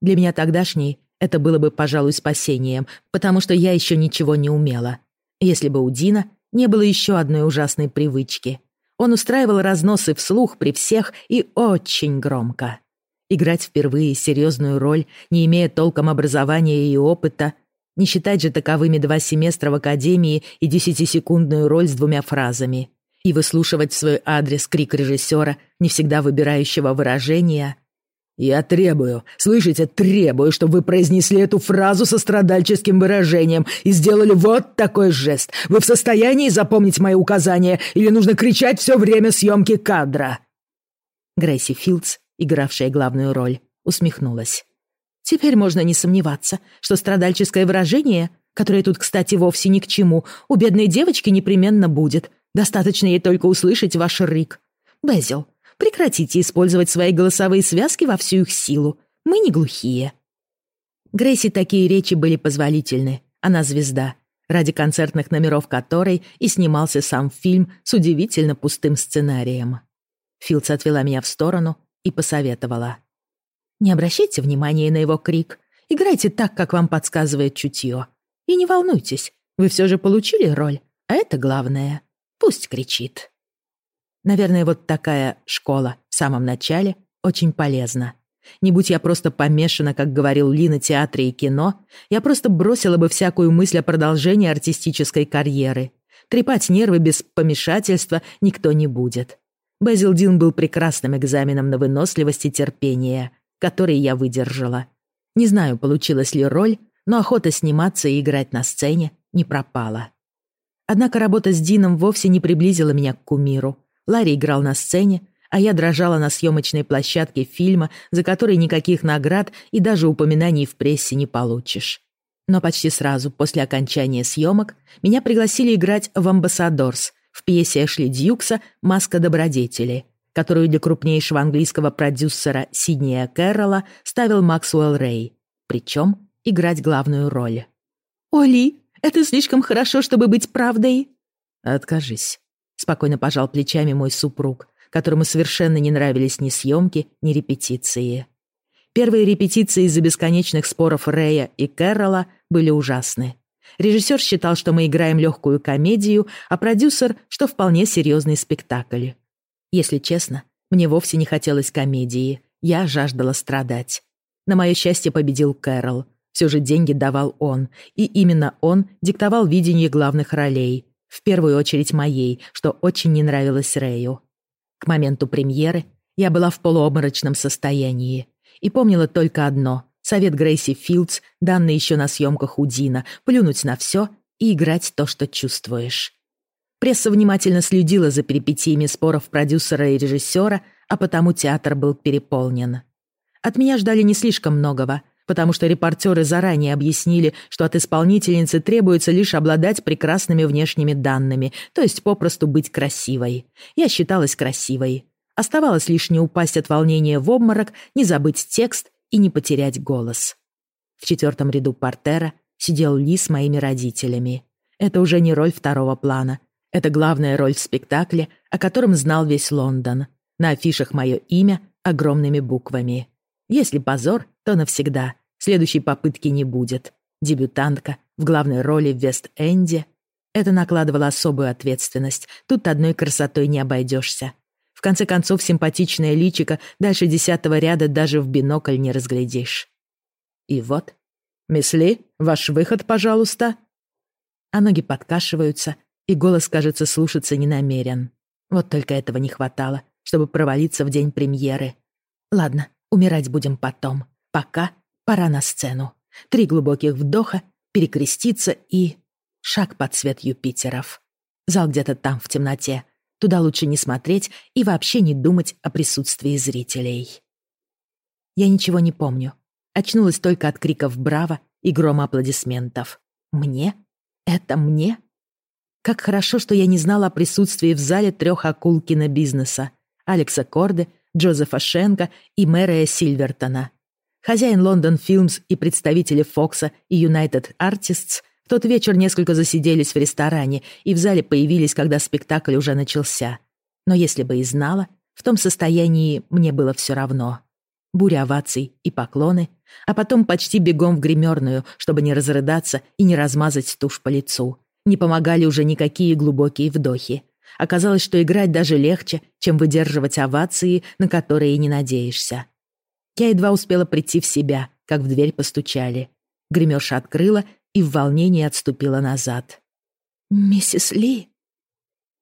Для меня тогдашней это было бы, пожалуй, спасением, потому что я еще ничего не умела. Если бы у Дина не было еще одной ужасной привычки. Он устраивал разносы вслух при всех и очень громко. Играть впервые серьезную роль, не имея толком образования и опыта, не считать же таковыми два семестра в академии и десятисекундную роль с двумя фразами. И выслушивать в свой адрес крик режиссера, не всегда выбирающего выражения. «Я требую, слышите, требую, чтобы вы произнесли эту фразу со страдальческим выражением и сделали вот такой жест. Вы в состоянии запомнить мои указания или нужно кричать все время съемки кадра?» Грейси Филдс игравшая главную роль, усмехнулась. «Теперь можно не сомневаться, что страдальческое выражение, которое тут, кстати, вовсе ни к чему, у бедной девочки непременно будет. Достаточно ей только услышать ваш рык. Безил, прекратите использовать свои голосовые связки во всю их силу. Мы не глухие». Грейси такие речи были позволительны. Она звезда, ради концертных номеров которой и снимался сам фильм с удивительно пустым сценарием. Филдс отвела меня в сторону и посоветовала. «Не обращайте внимания на его крик. Играйте так, как вам подсказывает чутье. И не волнуйтесь, вы все же получили роль, а это главное. Пусть кричит». Наверное, вот такая школа в самом начале очень полезна. Не будь я просто помешана, как говорил Ли, на театре и кино, я просто бросила бы всякую мысль о продолжении артистической карьеры. Трепать нервы без помешательства никто не будет. Безилдин был прекрасным экзаменом на выносливость и терпение, который я выдержала. Не знаю, получилась ли роль, но охота сниматься и играть на сцене не пропала. Однако работа с Дином вовсе не приблизила меня к кумиру. Ларри играл на сцене, а я дрожала на съемочной площадке фильма, за который никаких наград и даже упоминаний в прессе не получишь. Но почти сразу после окончания съемок меня пригласили играть в «Амбассадорс», в пьесе Эшли Дьюкса «Маска добродетели», которую для крупнейшего английского продюсера Сиднея Кэрролла ставил Максуэлл Рэй, причем играть главную роль. «Оли, это слишком хорошо, чтобы быть правдой». «Откажись», — спокойно пожал плечами мой супруг, которому совершенно не нравились ни съемки, ни репетиции. Первые репетиции из-за бесконечных споров Рэя и Кэрролла были ужасны. Режиссер считал, что мы играем легкую комедию, а продюсер, что вполне серьезный спектакль. Если честно, мне вовсе не хотелось комедии. Я жаждала страдать. На мое счастье победил Кэрол. Все же деньги давал он, и именно он диктовал видение главных ролей, в первую очередь моей, что очень не нравилось Рэю. К моменту премьеры я была в полуобморочном состоянии и помнила только одно Совет Грейси Филдс, данный еще на съемках у Дина, плюнуть на все и играть то, что чувствуешь. Пресса внимательно следила за перипетиями споров продюсера и режиссера, а потому театр был переполнен. От меня ждали не слишком многого, потому что репортеры заранее объяснили, что от исполнительницы требуется лишь обладать прекрасными внешними данными, то есть попросту быть красивой. Я считалась красивой. Оставалось лишь не упасть от волнения в обморок, не забыть текст и не потерять голос. В четвертом ряду портера сидел Ли с моими родителями. Это уже не роль второго плана. Это главная роль в спектакле, о котором знал весь Лондон. На афишах мое имя огромными буквами. Если позор, то навсегда. Следующей попытки не будет. Дебютантка в главной роли в Вест-Энде. Это накладывало особую ответственность. Тут одной красотой не обойдешься. В конце концов, симпатичное личико дальше десятого ряда даже в бинокль не разглядишь. И вот, «Мисс Ли, ваш выход, пожалуйста». А ноги подкашиваются, и голос, кажется, слушаться не намерен. Вот только этого не хватало, чтобы провалиться в день премьеры. Ладно, умирать будем потом. Пока пора на сцену. Три глубоких вдоха, перекреститься и... Шаг под цвет Юпитеров. Зал где-то там, в темноте. Туда лучше не смотреть и вообще не думать о присутствии зрителей. Я ничего не помню. Очнулась только от криков «Браво!» и грома аплодисментов. Мне? Это мне? Как хорошо, что я не знала о присутствии в зале трех акул кинобизнеса. Алекса Корды, Джозефа Шенка и Мэрия Сильвертона. Хозяин Лондон Филмс и представители Фокса и United Artists в тот вечер несколько засиделись в ресторане и в зале появились, когда спектакль уже начался. Но если бы и знала, В том состоянии мне было все равно. Буря оваций и поклоны, а потом почти бегом в гримерную, чтобы не разрыдаться и не размазать тушь по лицу. Не помогали уже никакие глубокие вдохи. Оказалось, что играть даже легче, чем выдерживать овации, на которые не надеешься. Я едва успела прийти в себя, как в дверь постучали. Гримерша открыла и в волнении отступила назад. «Миссис Ли?»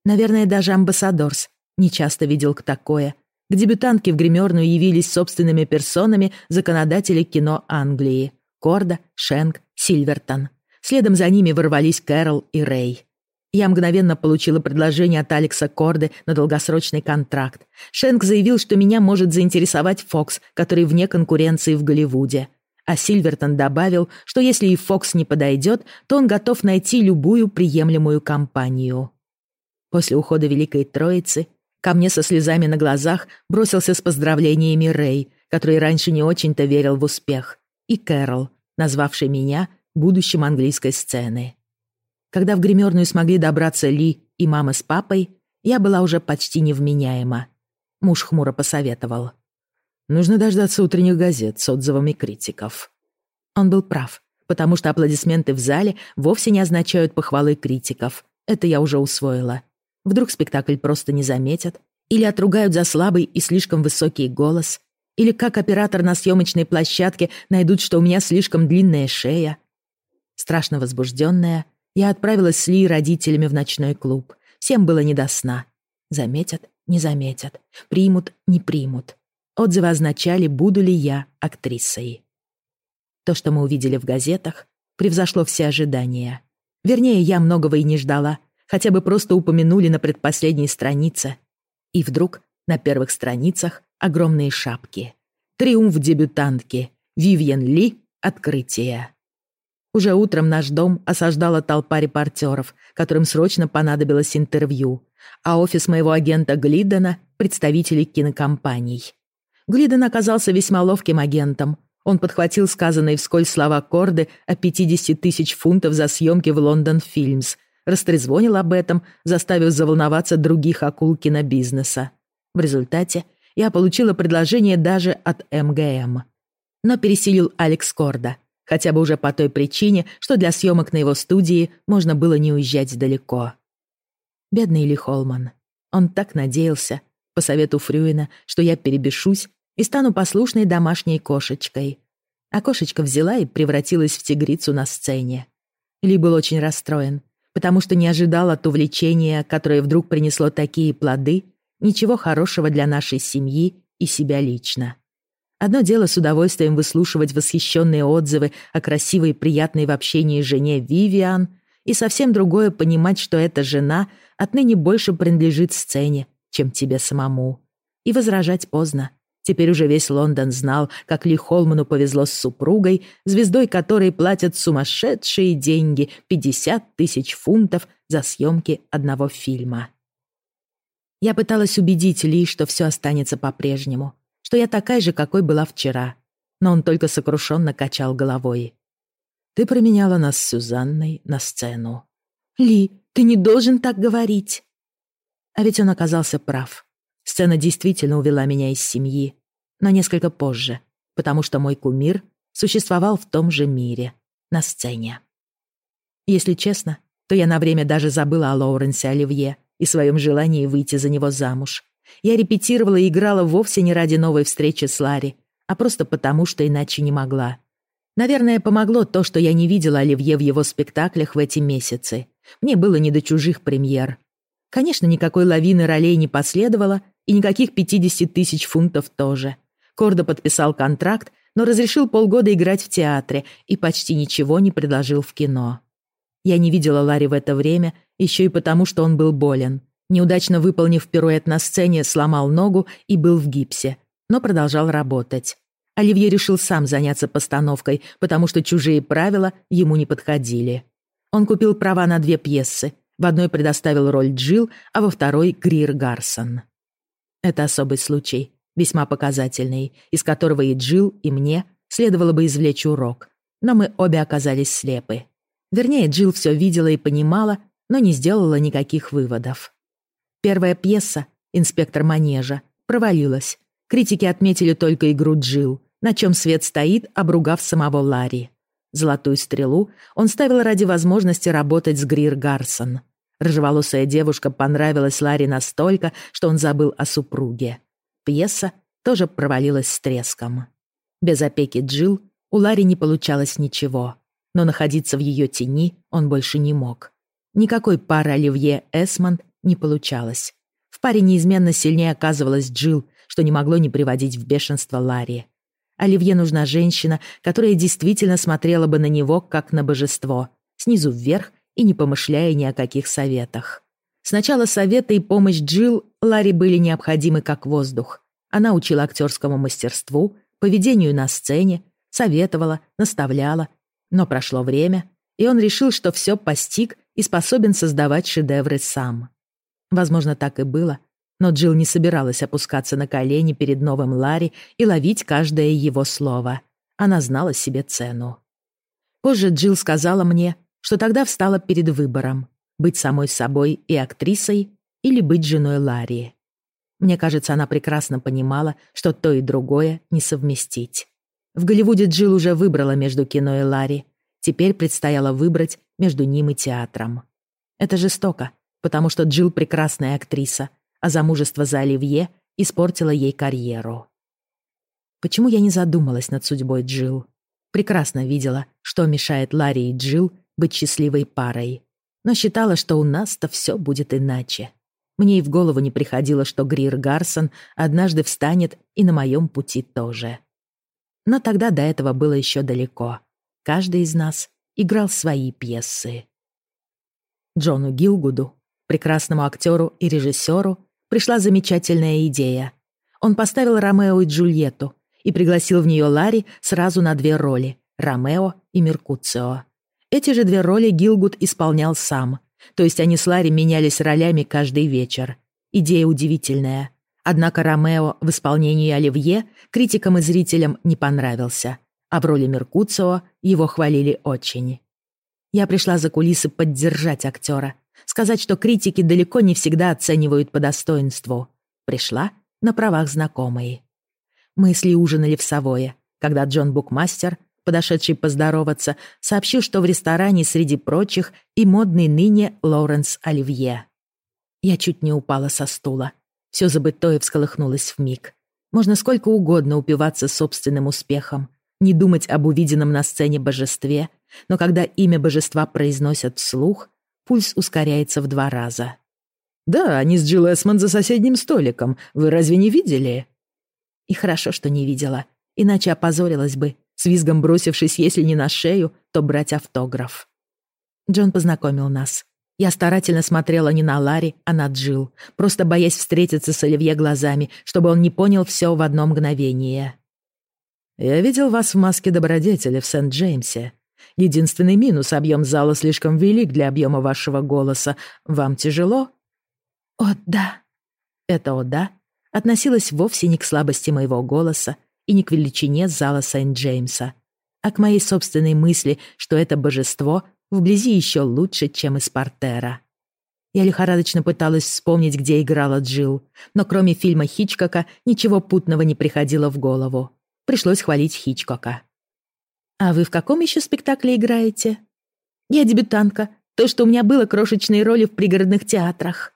Наверное, даже амбассадорс не часто видел к такое. К дебютантке в гримерную явились собственными персонами законодатели кино Англии. Корда, Шенк, Сильвертон. Следом за ними ворвались Кэрол и Рэй. Я мгновенно получила предложение от Алекса Корды на долгосрочный контракт. Шенк заявил, что меня может заинтересовать Фокс, который вне конкуренции в Голливуде. А Сильвертон добавил, что если и Фокс не подойдет, то он готов найти любую приемлемую компанию. После ухода Великой Троицы ко мне со слезами на глазах бросился с поздравлениями Рэй, который раньше не очень-то верил в успех, и Кэрол, назвавший меня будущим английской сцены. Когда в гримерную смогли добраться Ли и мама с папой, я была уже почти невменяема. Муж хмуро посоветовал. «Нужно дождаться утренних газет с отзывами критиков». Он был прав, потому что аплодисменты в зале вовсе не означают похвалы критиков. Это я уже усвоила. Вдруг спектакль просто не заметят, или отругают за слабый и слишком высокий голос, или как оператор на съемочной площадке найдут, что у меня слишком длинная шея. Страшно возбужденная, я отправилась с Ли родителями в ночной клуб. Всем было не до сна. Заметят, не заметят. Примут, не примут. Отзывы означали, буду ли я актрисой. То, что мы увидели в газетах, превзошло все ожидания. Вернее, я многого и не ждала. Хотя бы просто упомянули на предпоследней странице. И вдруг на первых страницах огромные шапки. Триумф дебютантки. Вивьен Ли. Открытие. Уже утром наш дом осаждала толпа репортеров, которым срочно понадобилось интервью, а офис моего агента Глидена — представителей кинокомпаний. Глиден оказался весьма ловким агентом. Он подхватил сказанные вскользь слова Корды о 50 тысяч фунтов за съемки в Лондон Фильмс, растрезвонил об этом, заставив заволноваться других акул кинобизнеса. В результате я получила предложение даже от МГМ. Но пересилил Алекс Корда — хотя бы уже по той причине, что для съемок на его студии можно было не уезжать далеко. Бедный Ли Холман. Он так надеялся, по совету Фрюина, что я перебешусь и стану послушной домашней кошечкой. А кошечка взяла и превратилась в тигрицу на сцене. Ли был очень расстроен, потому что не ожидал от увлечения, которое вдруг принесло такие плоды, ничего хорошего для нашей семьи и себя лично. Одно дело с удовольствием выслушивать восхищенные отзывы о красивой и приятной в общении жене Вивиан, и совсем другое понимать, что эта жена отныне больше принадлежит сцене, чем тебе самому. И возражать поздно. Теперь уже весь Лондон знал, как Ли Холману повезло с супругой, звездой которой платят сумасшедшие деньги — 50 тысяч фунтов за съемки одного фильма. Я пыталась убедить Ли, что все останется по-прежнему — что я такая же, какой была вчера, но он только сокрушенно качал головой. «Ты променяла нас с Сюзанной на сцену». «Ли, ты не должен так говорить». А ведь он оказался прав. Сцена действительно увела меня из семьи, но несколько позже, потому что мой кумир существовал в том же мире, на сцене. Если честно, то я на время даже забыла о Лоуренсе Оливье и своем желании выйти за него замуж. Я репетировала и играла вовсе не ради новой встречи с Ларри, а просто потому, что иначе не могла. Наверное, помогло то, что я не видела Оливье в его спектаклях в эти месяцы. Мне было не до чужих премьер. Конечно, никакой лавины ролей не последовало, и никаких 50 тысяч фунтов тоже. Кордо подписал контракт, но разрешил полгода играть в театре и почти ничего не предложил в кино. Я не видела Ларри в это время, еще и потому, что он был болен. Неудачно выполнив пируэт на сцене, сломал ногу и был в гипсе, но продолжал работать. Оливье решил сам заняться постановкой, потому что чужие правила ему не подходили. Он купил права на две пьесы. В одной предоставил роль Джилл, а во второй — Грир Гарсон. Это особый случай, весьма показательный, из которого и Джилл, и мне следовало бы извлечь урок. Но мы обе оказались слепы. Вернее, Джилл все видела и понимала, но не сделала никаких выводов. Первая пьеса «Инспектор манежа» провалилась. Критики отметили только игру Джил, на чем свет стоит, обругав самого Ларри. Золотую стрелу он ставил ради возможности работать с Грир Гарсон. Рыжеволосая девушка понравилась Ларри настолько, что он забыл о супруге. Пьеса тоже провалилась с треском. Без опеки Джил у Ларри не получалось ничего, но находиться в ее тени он больше не мог. Никакой пары Оливье Эсмонд не получалось. В паре неизменно сильнее оказывалась Джил, что не могло не приводить в бешенство Ларри. Оливье нужна женщина, которая действительно смотрела бы на него, как на божество, снизу вверх и не помышляя ни о каких советах. Сначала советы и помощь Джил Ларри были необходимы как воздух. Она учила актерскому мастерству, поведению на сцене, советовала, наставляла. Но прошло время, и он решил, что все постиг и способен создавать шедевры сам. Возможно, так и было, но Джилл не собиралась опускаться на колени перед новым Ларри и ловить каждое его слово. Она знала себе цену. Позже Джилл сказала мне, что тогда встала перед выбором — быть самой собой и актрисой или быть женой Ларри. Мне кажется, она прекрасно понимала, что то и другое не совместить. В Голливуде Джилл уже выбрала между кино и Ларри. Теперь предстояло выбрать между ним и театром. Это жестоко, потому что Джилл прекрасная актриса — а замужество за Оливье испортило ей карьеру. Почему я не задумалась над судьбой Джил? Прекрасно видела, что мешает Ларри и Джил быть счастливой парой. Но считала, что у нас-то все будет иначе. Мне и в голову не приходило, что Грир Гарсон однажды встанет и на моем пути тоже. Но тогда до этого было еще далеко. Каждый из нас играл свои пьесы. Джону Гилгуду, прекрасному актеру и режиссеру, пришла замечательная идея. Он поставил Ромео и Джульетту и пригласил в нее Ларри сразу на две роли — Ромео и Меркуцио. Эти же две роли Гилгуд исполнял сам, то есть они с Ларри менялись ролями каждый вечер. Идея удивительная. Однако Ромео в исполнении Оливье критикам и зрителям не понравился, а в роли Меркуцио его хвалили очень. Я пришла за кулисы поддержать актера, сказать, что критики далеко не всегда оценивают по достоинству. Пришла на правах знакомой. Мы с Ли ужинали в Савое, когда Джон Букмастер, подошедший поздороваться, сообщил, что в ресторане среди прочих и модный ныне Лоуренс Оливье. Я чуть не упала со стула. Все забытое всколыхнулось миг. Можно сколько угодно упиваться собственным успехом, не думать об увиденном на сцене божестве, но когда имя божества произносят вслух, пульс ускоряется в два раза. «Да, они с Джилл Эсмонд за соседним столиком. Вы разве не видели?» И хорошо, что не видела, иначе опозорилась бы, с визгом бросившись, если не на шею, то брать автограф. Джон познакомил нас. Я старательно смотрела не на Ларри, а на Джилл, просто боясь встретиться с Оливье глазами, чтобы он не понял все в одно мгновение. «Я видел вас в маске добродетеля в Сент-Джеймсе», Единственный минус — объем зала слишком велик для объема вашего голоса. Вам тяжело?» «О, да». Это «о, да» относилось вовсе не к слабости моего голоса и не к величине зала Сент-Джеймса, а к моей собственной мысли, что это божество вблизи еще лучше, чем из портера. Я лихорадочно пыталась вспомнить, где играла Джилл, но кроме фильма Хичкока ничего путного не приходило в голову. Пришлось хвалить Хичкока. «А вы в каком еще спектакле играете?» «Я дебютантка. То, что у меня было крошечные роли в пригородных театрах».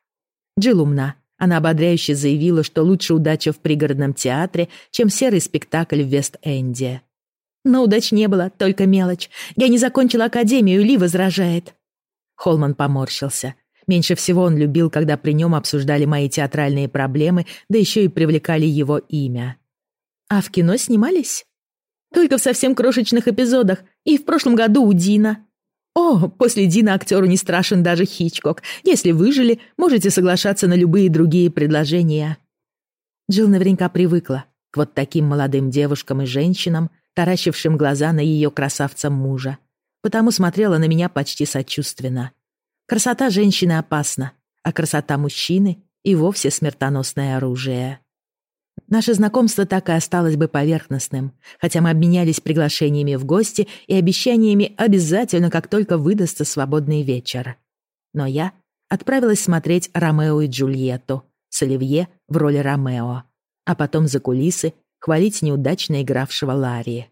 Джилл умна. Она ободряюще заявила, что лучше удача в пригородном театре, чем серый спектакль в Вест-Энде. «Но удач не было, только мелочь. Я не закончила академию, Ли возражает». Холман поморщился. Меньше всего он любил, когда при нем обсуждали мои театральные проблемы, да еще и привлекали его имя. «А в кино снимались?» Только в совсем крошечных эпизодах. И в прошлом году у Дина. О, после Дина актеру не страшен даже Хичкок. Если выжили, можете соглашаться на любые другие предложения. Джилл наверняка привыкла к вот таким молодым девушкам и женщинам, таращившим глаза на ее красавца мужа. Потому смотрела на меня почти сочувственно. Красота женщины опасна, а красота мужчины и вовсе смертоносное оружие. Наше знакомство так и осталось бы поверхностным, хотя мы обменялись приглашениями в гости и обещаниями обязательно, как только выдастся свободный вечер. Но я отправилась смотреть «Ромео и Джульетту» с Оливье в роли Ромео. а потом за кулисы хвалить неудачно игравшего Ларри.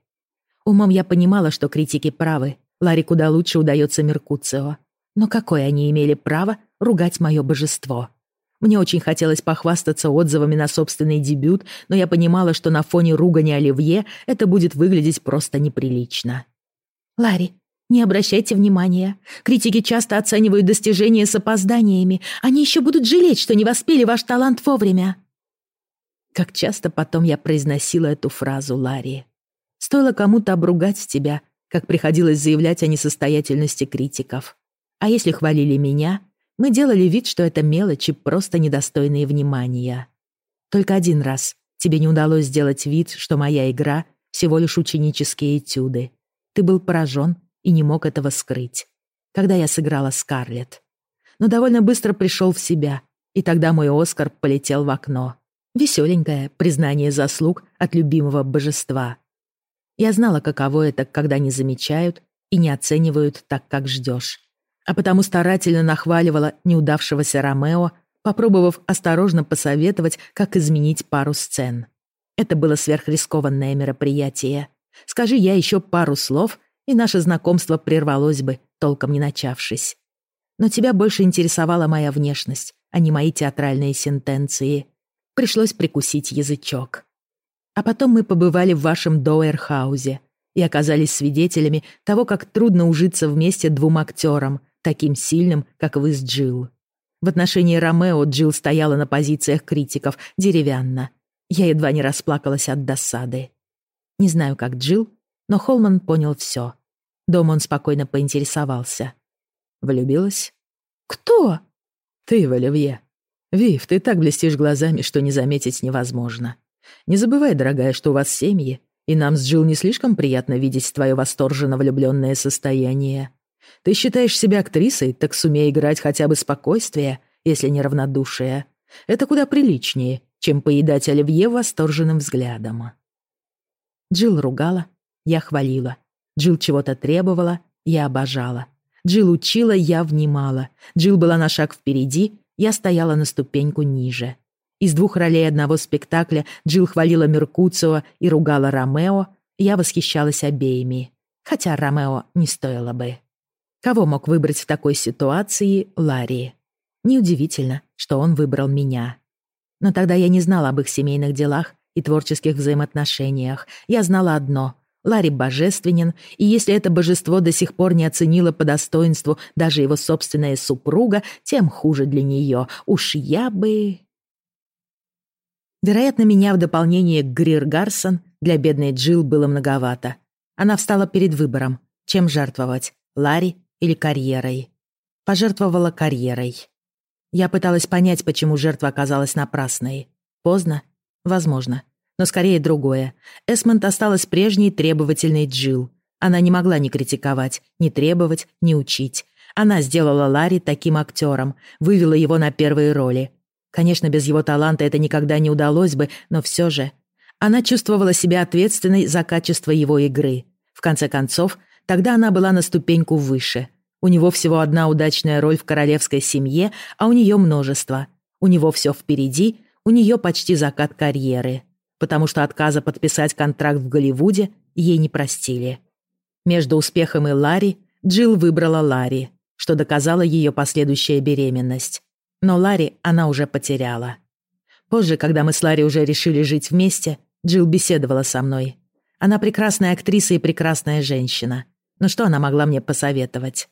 Умом я понимала, что критики правы, Ларри куда лучше удается Меркуцио. Но какое они имели право ругать мое божество? Мне очень хотелось похвастаться отзывами на собственный дебют, но я понимала, что на фоне ругани Оливье это будет выглядеть просто неприлично. «Ларри, не обращайте внимания. Критики часто оценивают достижения с опозданиями. Они еще будут жалеть, что не воспели ваш талант вовремя». Как часто потом я произносила эту фразу Ларри. Стоило кому-то обругать тебя, как приходилось заявлять о несостоятельности критиков. А если хвалили меня, мы делали вид, что это мелочи, просто недостойные внимания. Только один раз тебе не удалось сделать вид, что моя игра — всего лишь ученические этюды. Ты был поражен и не мог этого скрыть. Когда я сыграла Скарлетт. Но довольно быстро пришел в себя, и тогда мой Оскар полетел в окно. Веселенькое признание заслуг от любимого божества. Я знала, каково это, когда не замечают и не оценивают так, как ждешь а потому старательно нахваливала неудавшегося Ромео, попробовав осторожно посоветовать, как изменить пару сцен. Это было сверхрискованное мероприятие. Скажи я еще пару слов, и наше знакомство прервалось бы, толком не начавшись. Но тебя больше интересовала моя внешность, а не мои театральные сентенции. Пришлось прикусить язычок. А потом мы побывали в вашем Доуэрхаузе и оказались свидетелями того, как трудно ужиться вместе двум актерам — таким сильным, как вы с Джилл. В отношении Ромео Джилл стояла на позициях критиков, деревянно. Я едва не расплакалась от досады. Не знаю, как Джилл, но Холман понял все. Дома он спокойно поинтересовался. «Влюбилась?» «Кто?» «Ты, Валивье. Вив, ты так блестишь глазами, что не заметить невозможно. Не забывай, дорогая, что у вас семьи, и нам с Джилл не слишком приятно видеть твое восторженно влюбленное состояние. Ты считаешь себя актрисой, так сумей играть хотя бы спокойствие, если не равнодушие. Это куда приличнее, чем поедать оливье восторженным взглядом. Джилл ругала, я хвалила. Джилл чего-то требовала, я обожала. Джилл учила, я внимала. Джилл была на шаг впереди, я стояла на ступеньку ниже. Из двух ролей одного спектакля Джилл хвалила Меркуцио и ругала Ромео, я восхищалась обеими. Хотя Ромео не стоило бы. Кого мог выбрать в такой ситуации Ларри? Неудивительно, что он выбрал меня. Но тогда я не знала об их семейных делах и творческих взаимоотношениях. Я знала одно — Ларри божественен, и если это божество до сих пор не оценило по достоинству даже его собственная супруга, тем хуже для нее. Уж я бы... Вероятно, меня в дополнение к Грир Гарсон для бедной Джилл было многовато. Она встала перед выбором, чем жертвовать — Ларри или карьерой. Пожертвовала карьерой. Я пыталась понять, почему жертва оказалась напрасной. Поздно? Возможно. Но скорее другое. Эсмонд осталась прежней требовательной Джилл. Она не могла ни критиковать, ни требовать, ни учить. Она сделала Ларри таким актером, вывела его на первые роли. Конечно, без его таланта это никогда не удалось бы, но все же. Она чувствовала себя ответственной за качество его игры. В конце концов, Тогда она была на ступеньку выше. У него всего одна удачная роль в королевской семье, а у нее множество. У него все впереди, у нее почти закат карьеры. Потому что отказа подписать контракт в Голливуде ей не простили. Между успехом и Ларри Джилл выбрала Ларри, что доказала ее последующая беременность. Но Ларри она уже потеряла. Позже, когда мы с Ларри уже решили жить вместе, Джилл беседовала со мной. Она прекрасная актриса и прекрасная женщина. Но что она могла мне посоветовать?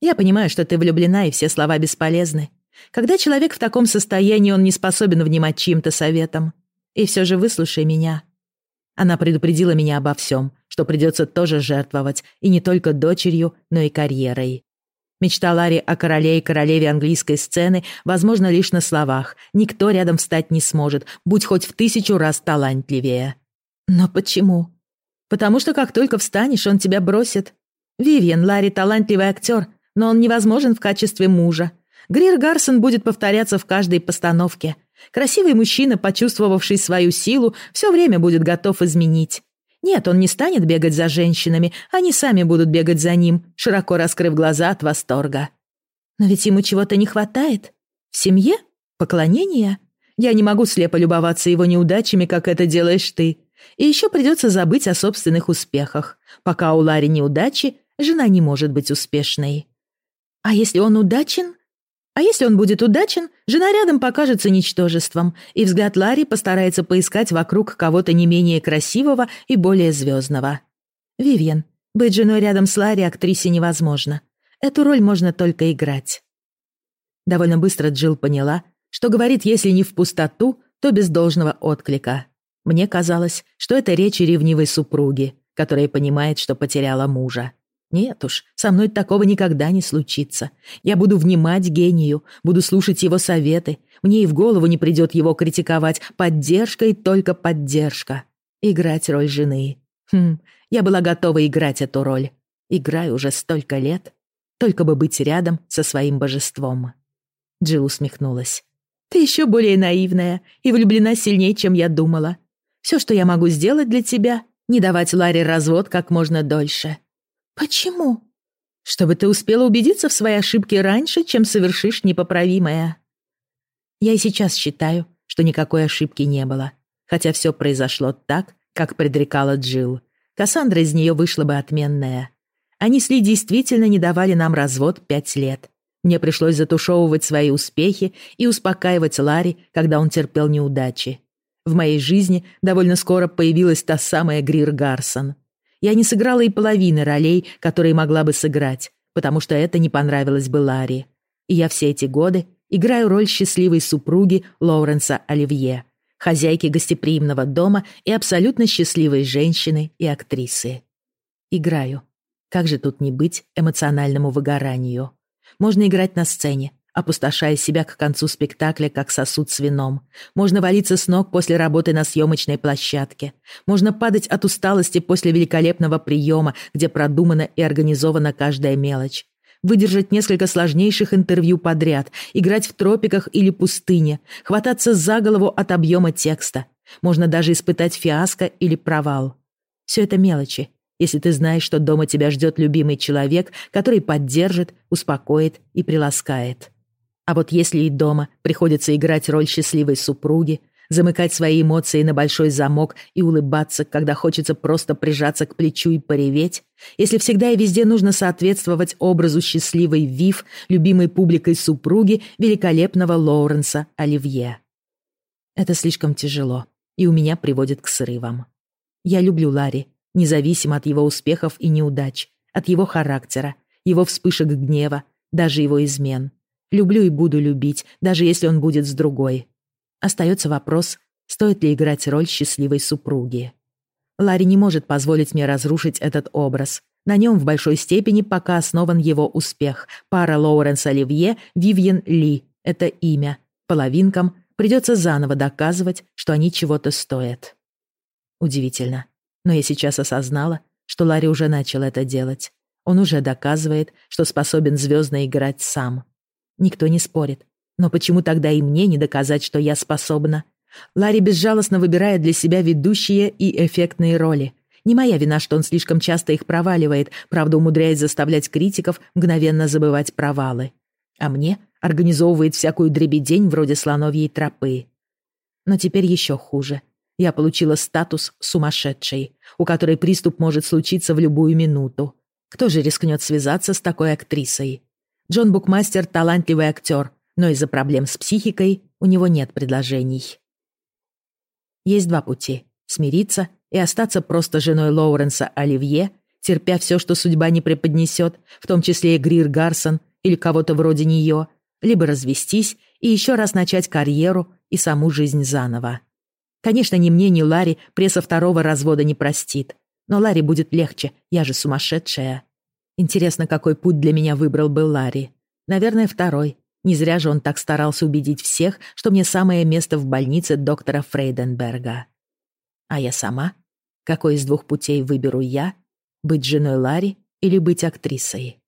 Я понимаю, что ты влюблена, и все слова бесполезны. Когда человек в таком состоянии, он не способен внимать чьим-то советам. И все же выслушай меня. Она предупредила меня обо всем, что придется тоже жертвовать, и не только дочерью, но и карьерой. Мечта Ларри о короле и королеве английской сцены, возможно, лишь на словах. Никто рядом встать не сможет, будь хоть в тысячу раз талантливее. Но почему? Потому что как только встанешь, он тебя бросит. Вивьен Ларри талантливый актер, но он невозможен в качестве мужа. Грир Гарсон будет повторяться в каждой постановке. Красивый мужчина, почувствовавший свою силу, все время будет готов изменить. Нет, он не станет бегать за женщинами, они сами будут бегать за ним, широко раскрыв глаза от восторга. Но ведь ему чего-то не хватает. В семье? Поклонения? Я не могу слепо любоваться его неудачами, как это делаешь ты. И еще придется забыть о собственных успехах. Пока у Ларри неудачи, жена не может быть успешной. А если он удачен? А если он будет удачен, жена рядом покажется ничтожеством, и взгляд Ларри постарается поискать вокруг кого-то не менее красивого и более звездного. Вивьен, быть женой рядом с Ларри актрисе невозможно. Эту роль можно только играть. Довольно быстро Джилл поняла, что говорит, если не в пустоту, то без должного отклика. Мне казалось, что это речь ревнивой супруги, которая понимает, что потеряла мужа. Нет уж, со мной такого никогда не случится. Я буду внимать гению, буду слушать его советы. Мне и в голову не придет его критиковать. Поддержка и только поддержка. Играть роль жены. Хм, я была готова играть эту роль. Играю уже столько лет. Только бы быть рядом со своим божеством. Джилл усмехнулась. «Ты еще более наивная и влюблена сильнее, чем я думала. Все, что я могу сделать для тебя, не давать Ларе развод как можно дольше». «Почему?» «Чтобы ты успела убедиться в своей ошибке раньше, чем совершишь непоправимое». Я и сейчас считаю, что никакой ошибки не было, хотя все произошло так, как предрекала Джилл. Кассандра из нее вышла бы отменная. Они с Ли действительно не давали нам развод пять лет. Мне пришлось затушевывать свои успехи и успокаивать Ларри, когда он терпел неудачи. В моей жизни довольно скоро появилась та самая Грир Гарсон. Я не сыграла и половины ролей, которые могла бы сыграть, потому что это не понравилось бы Ларри. И я все эти годы играю роль счастливой супруги Лоуренса Оливье, хозяйки гостеприимного дома и абсолютно счастливой женщины и актрисы. Играю. Как же тут не быть эмоциональному выгоранию? Можно играть на сцене, опустошая себя к концу спектакля, как сосуд с вином. Можно валиться с ног после работы на съемочной площадке. Можно падать от усталости после великолепного приема, где продумана и организована каждая мелочь. Выдержать несколько сложнейших интервью подряд, играть в тропиках или пустыне, хвататься за голову от объема текста. Можно даже испытать фиаско или провал. Все это мелочи, если ты знаешь, что дома тебя ждет любимый человек, который поддержит, успокоит и приласкает. А вот если и дома приходится играть роль счастливой супруги, замыкать свои эмоции на большой замок и улыбаться, когда хочется просто прижаться к плечу и пореветь, если всегда и везде нужно соответствовать образу счастливой Вив, любимой публикой супруги великолепного Лоуренса Оливье. Это слишком тяжело, и у меня приводит к срывам. Я люблю Ларри, независимо от его успехов и неудач, от его характера, его вспышек гнева, даже его измен. Люблю и буду любить, даже если он будет с другой. Остается вопрос, стоит ли играть роль счастливой супруги. Ларри не может позволить мне разрушить этот образ. На нем в большой степени пока основан его успех. Пара Лоуренс Оливье, Вивьен Ли — это имя. Половинкам придется заново доказывать, что они чего-то стоят. Удивительно. Но я сейчас осознала, что Ларри уже начал это делать. Он уже доказывает, что способен звездно играть сам. Никто не спорит. Но почему тогда и мне не доказать, что я способна? Ларри безжалостно выбирает для себя ведущие и эффектные роли. Не моя вина, что он слишком часто их проваливает, правда умудряясь заставлять критиков мгновенно забывать провалы. А мне организовывает всякую дребедень вроде слоновьей тропы. Но теперь еще хуже. Я получила статус сумасшедшей, у которой приступ может случиться в любую минуту. Кто же рискнет связаться с такой актрисой? Джон Букмастер — талантливый актер, но из-за проблем с психикой у него нет предложений. Есть два пути — смириться и остаться просто женой Лоуренса Оливье, терпя все, что судьба не преподнесет, в том числе и Грир Гарсон или кого-то вроде нее, либо развестись и еще раз начать карьеру и саму жизнь заново. Конечно, ни мне, ни Ларри пресса второго развода не простит. Но Ларри будет легче, я же сумасшедшая. Интересно, какой путь для меня выбрал бы Ларри. Наверное, второй. Не зря же он так старался убедить всех, что мне самое место в больнице доктора Фрейденберга. А я сама? Какой из двух путей выберу я? Быть женой Ларри или быть актрисой?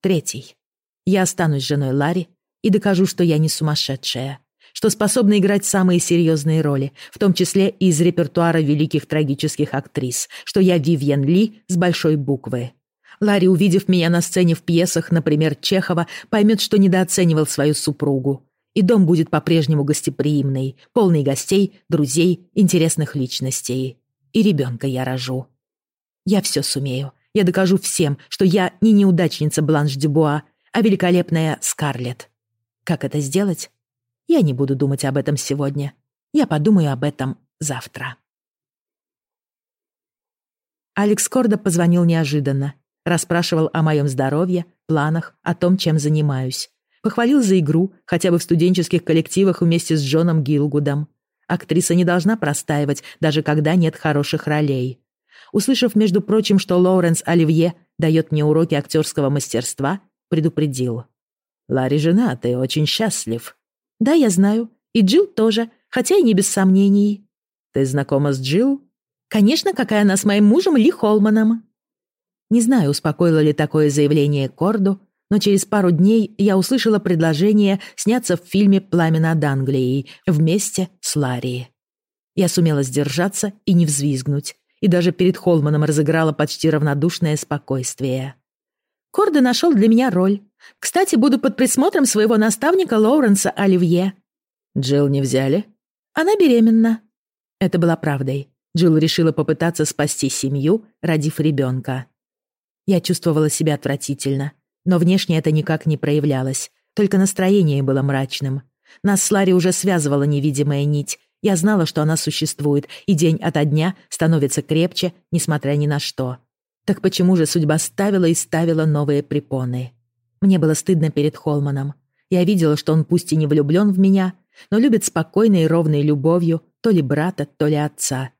Третий. Я останусь женой Ларри и докажу, что я не сумасшедшая что способна играть самые серьезные роли, в том числе и из репертуара великих трагических актрис, что я Вивьен Ли с большой буквы. Ларри, увидев меня на сцене в пьесах, например, Чехова, поймет, что недооценивал свою супругу. и дом будет по-прежнему гостеприимный, полный гостей, друзей, интересных личностей. И ребенка я рожу. Я все сумею. Я докажу всем, что я не неудачница Бланш Дюбуа, а великолепная Скарлетт. Как это сделать? Я не буду думать об этом сегодня. Я подумаю об этом завтра. Алекс Кордо позвонил неожиданно. Расспрашивал о моем здоровье, планах, о том, чем занимаюсь. Похвалил за игру, хотя бы в студенческих коллективах вместе с Джоном Гилгудом. Актриса не должна простаивать, даже когда нет хороших ролей. Услышав, между прочим, что Лоуренс Оливье дает мне уроки актерского мастерства, предупредил. «Ларри женат и очень счастлив». «Да, я знаю. И Джилл тоже, хотя и не без сомнений». «Ты знакома с Джилл?» «Конечно, какая она с моим мужем Ли Холманом». Не знаю, успокоило ли такое заявление Корду, но через пару дней я услышала предложение сняться в фильме «Пламя над Англией» вместе с Ларри. Я сумела сдержаться и не взвизгнуть, и даже перед Холманом разыграла почти равнодушное спокойствие. Корда нашел для меня роль. Кстати, буду под присмотром своего наставника Лоуренса Оливье. Джилл не взяли? Она беременна. Это была правдой. Джилл решила попытаться спасти семью, родив ребенка. Я чувствовала себя отвратительно. Но внешне это никак не проявлялось. Только настроение было мрачным. Нас с Ларри уже связывала невидимая нить. Я знала, что она существует, и день ото дня становится крепче, несмотря ни на что. Так почему же судьба ставила и ставила новые препоны? Мне было стыдно перед Холманом. Я видела, что он пусть и не влюблен в меня, но любит спокойной и ровной любовью то ли брата, то ли отца.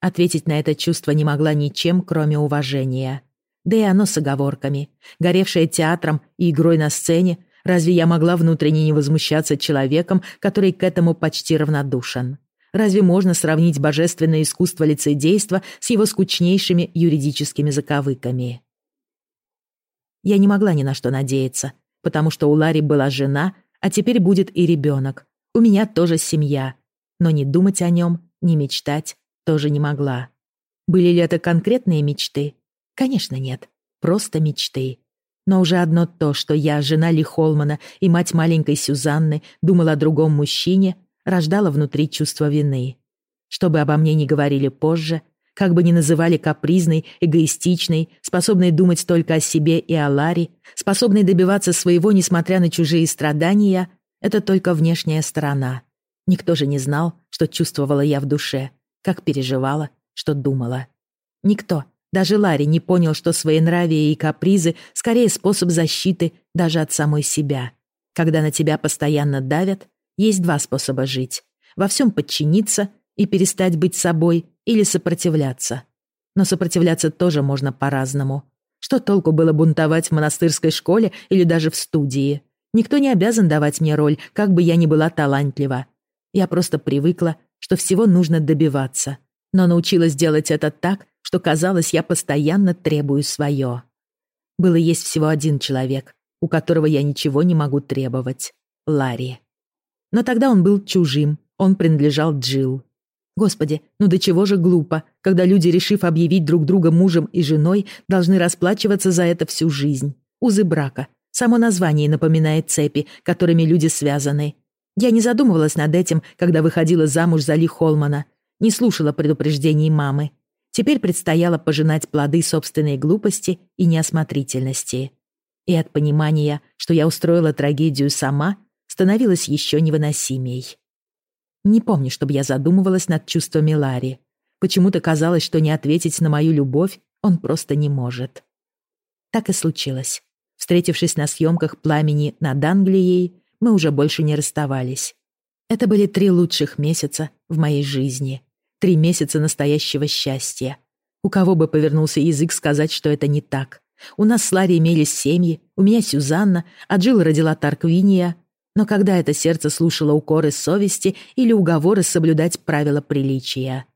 Ответить на это чувство не могла ничем, кроме уважения. Да и оно с оговорками. Горевшее театром и игрой на сцене, разве я могла внутренне не возмущаться человеком, который к этому почти равнодушен? Разве можно сравнить божественное искусство лицедейства с его скучнейшими юридическими заковыками? Я не могла ни на что надеяться, потому что у Ларри была жена, а теперь будет и ребенок. У меня тоже семья. Но не думать о нем, не мечтать тоже не могла. Были ли это конкретные мечты? Конечно, нет. Просто мечты. Но уже одно то, что я, жена Ли Холмана и мать маленькой Сюзанны, думала о другом мужчине, рождало внутри чувство вины. Что бы обо мне ни говорили позже, как бы ни называли капризной, эгоистичной, способной думать только о себе и о Ларе, способной добиваться своего, несмотря на чужие страдания, это только внешняя сторона. Никто же не знал, что чувствовала я в душе, как переживала, что думала. Никто, даже Ларри не понял, что своенравие и капризы скорее способ защиты даже от самой себя. Когда на тебя постоянно давят, есть два способа жить. Во всем подчиниться и перестать быть собой или сопротивляться. Но сопротивляться тоже можно по-разному. Что толку было бунтовать в монастырской школе или даже в студии? Никто не обязан давать мне роль, как бы я ни была талантлива. Я просто привыкла, что всего нужно добиваться. Но научилась делать это так, что казалось, я постоянно требую свое. Было есть всего один человек, у которого я ничего не могу требовать — Ларри. Но тогда он был чужим, он принадлежал Джилл. Господи, ну до чего же глупо, когда люди, решив объявить друг друга мужем и женой, должны расплачиваться за это всю жизнь. Узы брака. Само название напоминает цепи, которыми люди связаны. Я не задумывалась над этим, когда выходила замуж за Ли Холмана, не слушала предупреждений мамы. Теперь предстояло пожинать плоды собственной глупости и неосмотрительности. И от понимания, что я устроила трагедию сама, становилось еще невыносимей. Не помню, чтобы я задумывалась над чувствами Ларри. Почему-то казалось, что не ответить на мою любовь он просто не может. Так и случилось. Встретившись на съемках «Пламени» над Англией, мы уже больше не расставались. Это были три лучших месяца в моей жизни. Три месяца настоящего счастья. У кого бы повернулся язык сказать, что это не так. У нас с Ларри имелись семьи, у меня Сюзанна, а Джилл родила Тарквиния. Но когда это сердце слушало укоры совести или уговоры соблюдать правила приличия?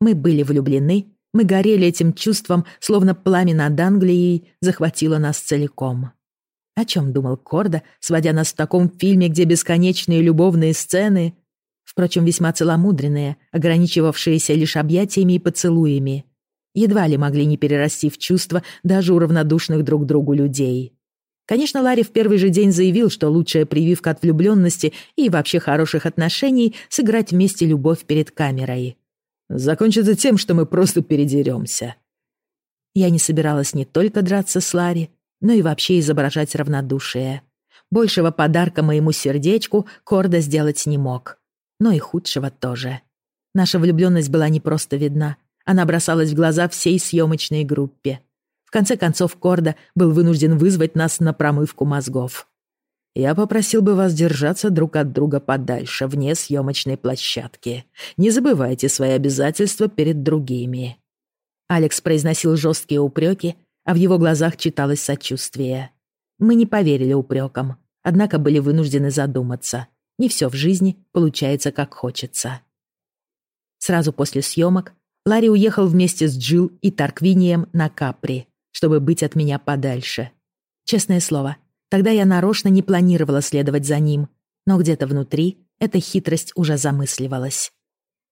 Мы были влюблены, мы горели этим чувством, словно пламя над Англией захватило нас целиком. О чем думал Корда, сводя нас в таком фильме, где бесконечные любовные сцены впрочем, весьма целомудренные, ограничивавшиеся лишь объятиями и поцелуями, едва ли могли не перерасти в чувства даже у равнодушных друг другу людей. Конечно, Ларри в первый же день заявил, что лучшая прививка от влюбленности и вообще хороших отношений — сыграть вместе любовь перед камерой. «Закончится тем, что мы просто передеремся». Я не собиралась не только драться с Ларри, но и вообще изображать равнодушие. Большего подарка моему сердечку Корда сделать не мог. Но и худшего тоже. Наша влюбленность была не просто видна, она бросалась в глаза всей съемочной группе. В конце концов, Корда был вынужден вызвать нас на промывку мозгов. Я попросил бы вас держаться друг от друга подальше, вне съемочной площадки. Не забывайте свои обязательства перед другими». Алекс произносил жесткие упреки, а в его глазах читалось сочувствие. Мы не поверили упрекам, однако были вынуждены задуматься. Не все в жизни получается как хочется. Сразу после съемок Ларри уехал вместе с Джилл и Тарквинием на Капри, чтобы быть от меня подальше. Честное слово, тогда я нарочно не планировала следовать за ним, но где-то внутри эта хитрость уже замысливалась.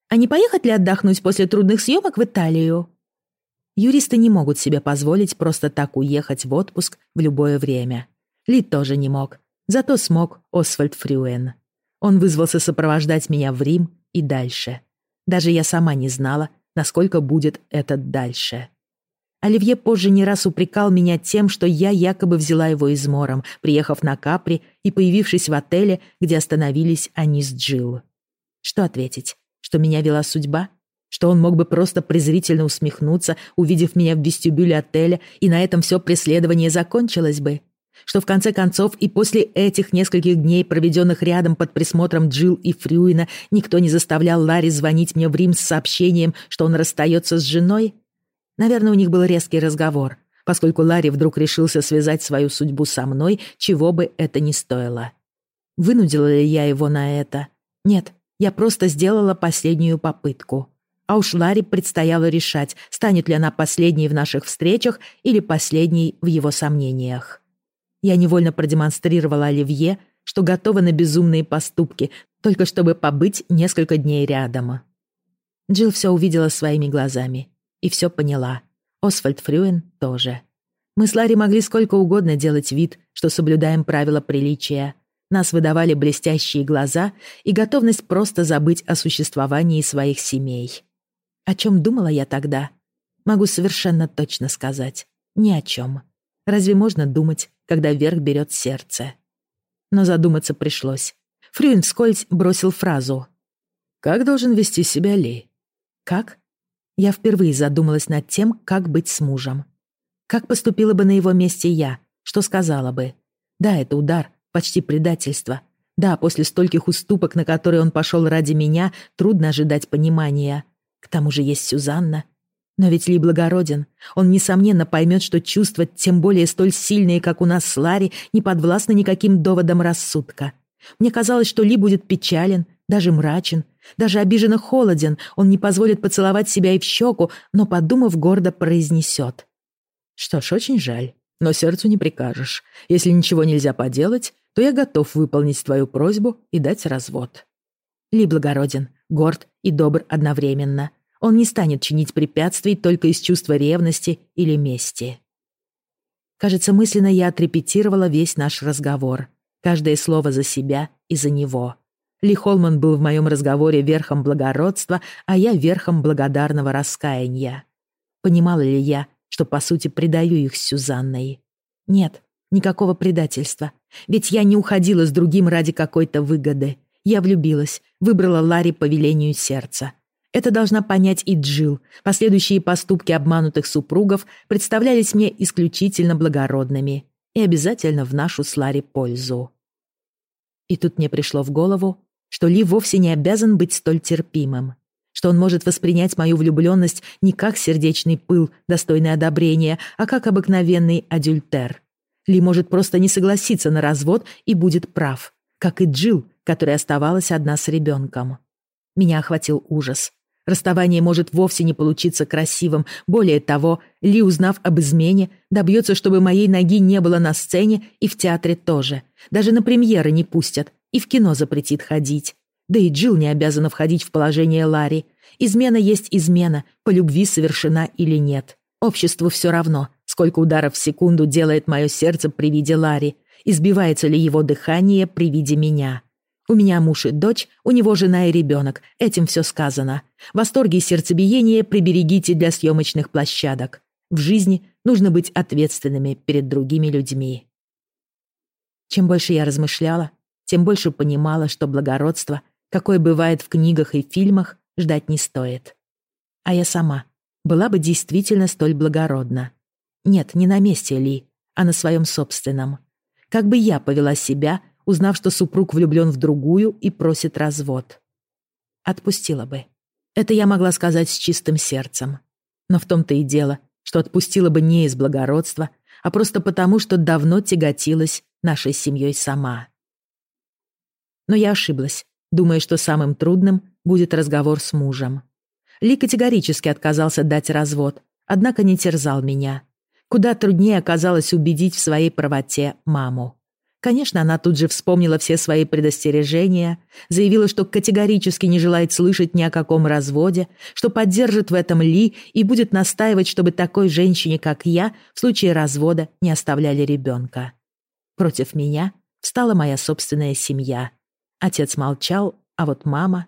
А не поехать ли отдохнуть после трудных съемок в Италию? Юристы не могут себе позволить просто так уехать в отпуск в любое время. Ли тоже не мог. Зато смог Освальд Фрюэн. Он вызвался сопровождать меня в Рим и дальше. Даже я сама не знала, насколько будет это дальше. Оливье позже не раз упрекал меня тем, что я якобы взяла его измором, приехав на Капри и появившись в отеле, где остановились они с Джилл. Что ответить? Что меня вела судьба? Что он мог бы просто презрительно усмехнуться, увидев меня в вестибюле отеля, и на этом все преследование закончилось бы? Что в конце концов и после этих нескольких дней, проведенных рядом под присмотром Джилл и Фрюина, никто не заставлял Ларри звонить мне в Рим с сообщением, что он расстается с женой? Наверное, у них был резкий разговор, поскольку Ларри вдруг решился связать свою судьбу со мной, чего бы это ни стоило. Вынудила ли я его на это? Нет, я просто сделала последнюю попытку. А уж Ларри предстояло решать, станет ли она последней в наших встречах или последней в его сомнениях. Я невольно продемонстрировала Оливье, что готова на безумные поступки, только чтобы побыть несколько дней рядом. Джилл все увидела своими глазами и все поняла. Освальд Фрюен тоже. Мы с Ларри могли сколько угодно делать вид, что соблюдаем правила приличия. Нас выдавали блестящие глаза и готовность просто забыть о существовании своих семей. О чем думала я тогда? Могу совершенно точно сказать. Ни о чем. Разве можно думать, когда верх берет сердце? Но задуматься пришлось. Фрюен вскользь бросил фразу. «Как должен вести себя Ли?» «Как?» Я впервые задумалась над тем, как быть с мужем. Как поступила бы на его месте я? Что сказала бы? Да, это удар, почти предательство. Да, после стольких уступок, на которые он пошел ради меня, трудно ожидать понимания. К тому же есть Сюзанна. Но ведь Ли благороден. Он, несомненно, поймет, что чувства, тем более столь сильные, как у нас с Ларри, не подвластны никаким доводам рассудка. Мне казалось, что Ли будет печален, даже мрачен, даже обиженно холоден, он не позволит поцеловать себя и в щеку, но, подумав, гордо произнесет. «Что ж, очень жаль, но сердцу не прикажешь. Если ничего нельзя поделать, то я готов выполнить твою просьбу и дать развод». Ли благороден, горд и добр одновременно. Он не станет чинить препятствий только из чувства ревности или мести. Кажется, мысленно я отрепетировала весь наш разговор. Каждое слово за себя и за него. Ли Холман был в моем разговоре верхом благородства, а я верхом благодарного раскаяния. Понимала ли я, что, по сути, предаю их с Сюзанной? Нет, никакого предательства. Ведь я не уходила с другим ради какой-то выгоды. Я влюбилась, выбрала Ларри по велению сердца. Это должна понять и Джил. Последующие поступки обманутых супругов представлялись мне исключительно благородными и обязательно в нашу с Ларри пользу. И тут мне пришло в голову, что Ли вовсе не обязан быть столь терпимым, что он может воспринять мою влюбленность не как сердечный пыл, достойный одобрения, а как обыкновенный адюльтер. Ли может просто не согласиться на развод и будет прав, как и Джил, которая оставалась одна с ребенком. Меня охватил ужас. Расставание может вовсе не получиться красивым. Более того, Ли, узнав об измене, добьется, чтобы моей ноги не было на сцене и в театре тоже. Даже на премьеры не пустят, и в кино запретит ходить. Да и Джилл не обязана входить в положение Ларри. Измена есть измена, по любви совершена или нет. Обществу все равно, Сколько ударов в секунду делает мое сердце при виде Ларри, избивается ли его дыхание при виде меня. У меня муж и дочь, у него жена и ребенок, этим все сказано. Восторги и сердцебиение приберегите для съемочных площадок. В жизни нужно быть ответственными перед другими людьми. Чем больше я размышляла, тем больше понимала, что благородство, какое бывает в книгах и фильмах, ждать не стоит. А я сама была бы действительно столь благородна. Нет, не на месте Ли, а на своем собственном. Как бы я повела себя, узнав, что супруг влюблен в другую и просит развод? Отпустила бы. Это я могла сказать с чистым сердцем. Но в том-то и дело, что отпустила бы не из благородства, а просто потому, что давно тяготилась нашей семьей сама. Но я ошиблась, думая, что самым трудным будет разговор с мужем. Ли категорически отказался дать развод, однако не терзал меня. Куда труднее оказалось убедить в своей правоте маму. Конечно, она тут же вспомнила все свои предостережения, заявила, что категорически не желает слышать ни о каком разводе, что поддержит в этом Ли и будет настаивать, чтобы такой женщине, как я, в случае развода не оставляли ребенка. Против меня встала моя собственная семья. Отец молчал, а вот мама...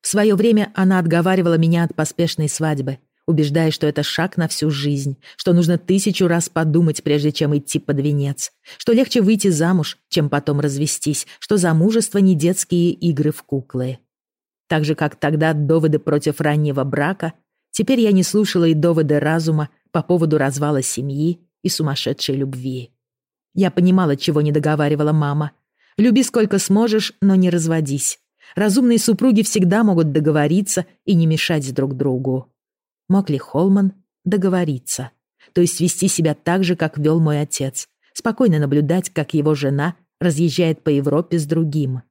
В свое время она отговаривала меня от поспешной свадьбы, убеждая, что это шаг на всю жизнь, что нужно тысячу раз подумать, прежде чем идти под венец, что легче выйти замуж, чем потом развестись, что замужество не детские игры в куклы. Так же, как тогда доводы против раннего брака, теперь я не слушала и доводы разума по поводу развала семьи и сумасшедшей любви. Я понимала, чего не договаривала мама. Люби сколько сможешь, но не разводись. Разумные супруги всегда могут договориться и не мешать друг другу. Мог ли Холман договориться? То есть вести себя так же, как вел мой отец, спокойно наблюдать, как его жена разъезжает по Европе с другим?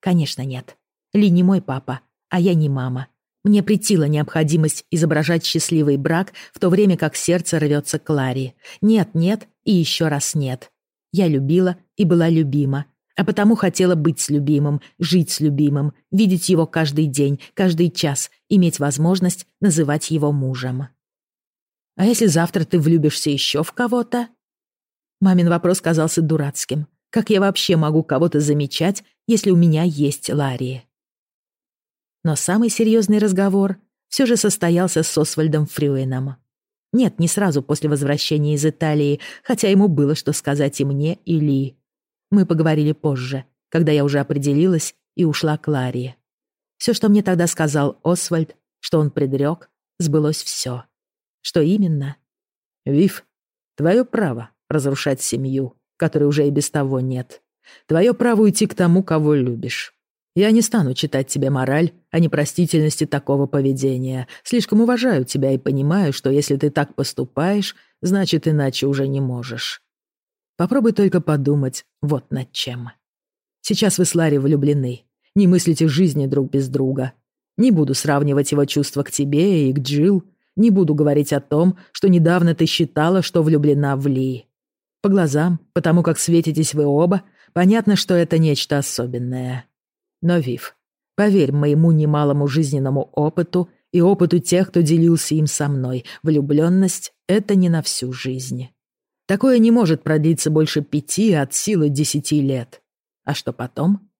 Конечно, нет. Ли не мой папа, а я не мама. Мне притила необходимость изображать счастливый брак, в то время как сердце рвется к Ларе. Нет, нет и еще раз нет. Я любила и была любима, а потому хотела быть с любимым, жить с любимым, видеть его каждый день, каждый час, иметь возможность называть его мужем. «А если завтра ты влюбишься еще в кого-то?» Мамин вопрос казался дурацким. Как я вообще могу кого-то замечать, если у меня есть Ларри? Но самый серьезный разговор все же состоялся с Освальдом Фрюеном. Нет, не сразу после возвращения из Италии, хотя ему было что сказать и мне, и Ли. Мы поговорили позже, когда я уже определилась и ушла к Ларри. Все, что мне тогда сказал Освальд, что он предрек, сбылось все. Что именно? Вив, твое право разрушать семью, которой уже и без того нет. Твое право уйти к тому, кого любишь. Я не стану читать тебе мораль о непростительности такого поведения. Слишком уважаю тебя и понимаю, что если ты так поступаешь, значит, иначе уже не можешь. Попробуй только подумать вот над чем. Сейчас вы с Ларри влюблены. Не мыслите жизни друг без друга. Не буду сравнивать его чувства к тебе и к Джилл. Не буду говорить о том, что недавно ты считала, что влюблена в Ли. По глазам, потому как светитесь вы оба, понятно, что это нечто особенное. Но, Вив, поверь моему немалому жизненному опыту и опыту тех, кто делился им со мной, влюбленность — это не на всю жизнь. Такое не может продлиться больше пяти от силы десяти лет. А что потом?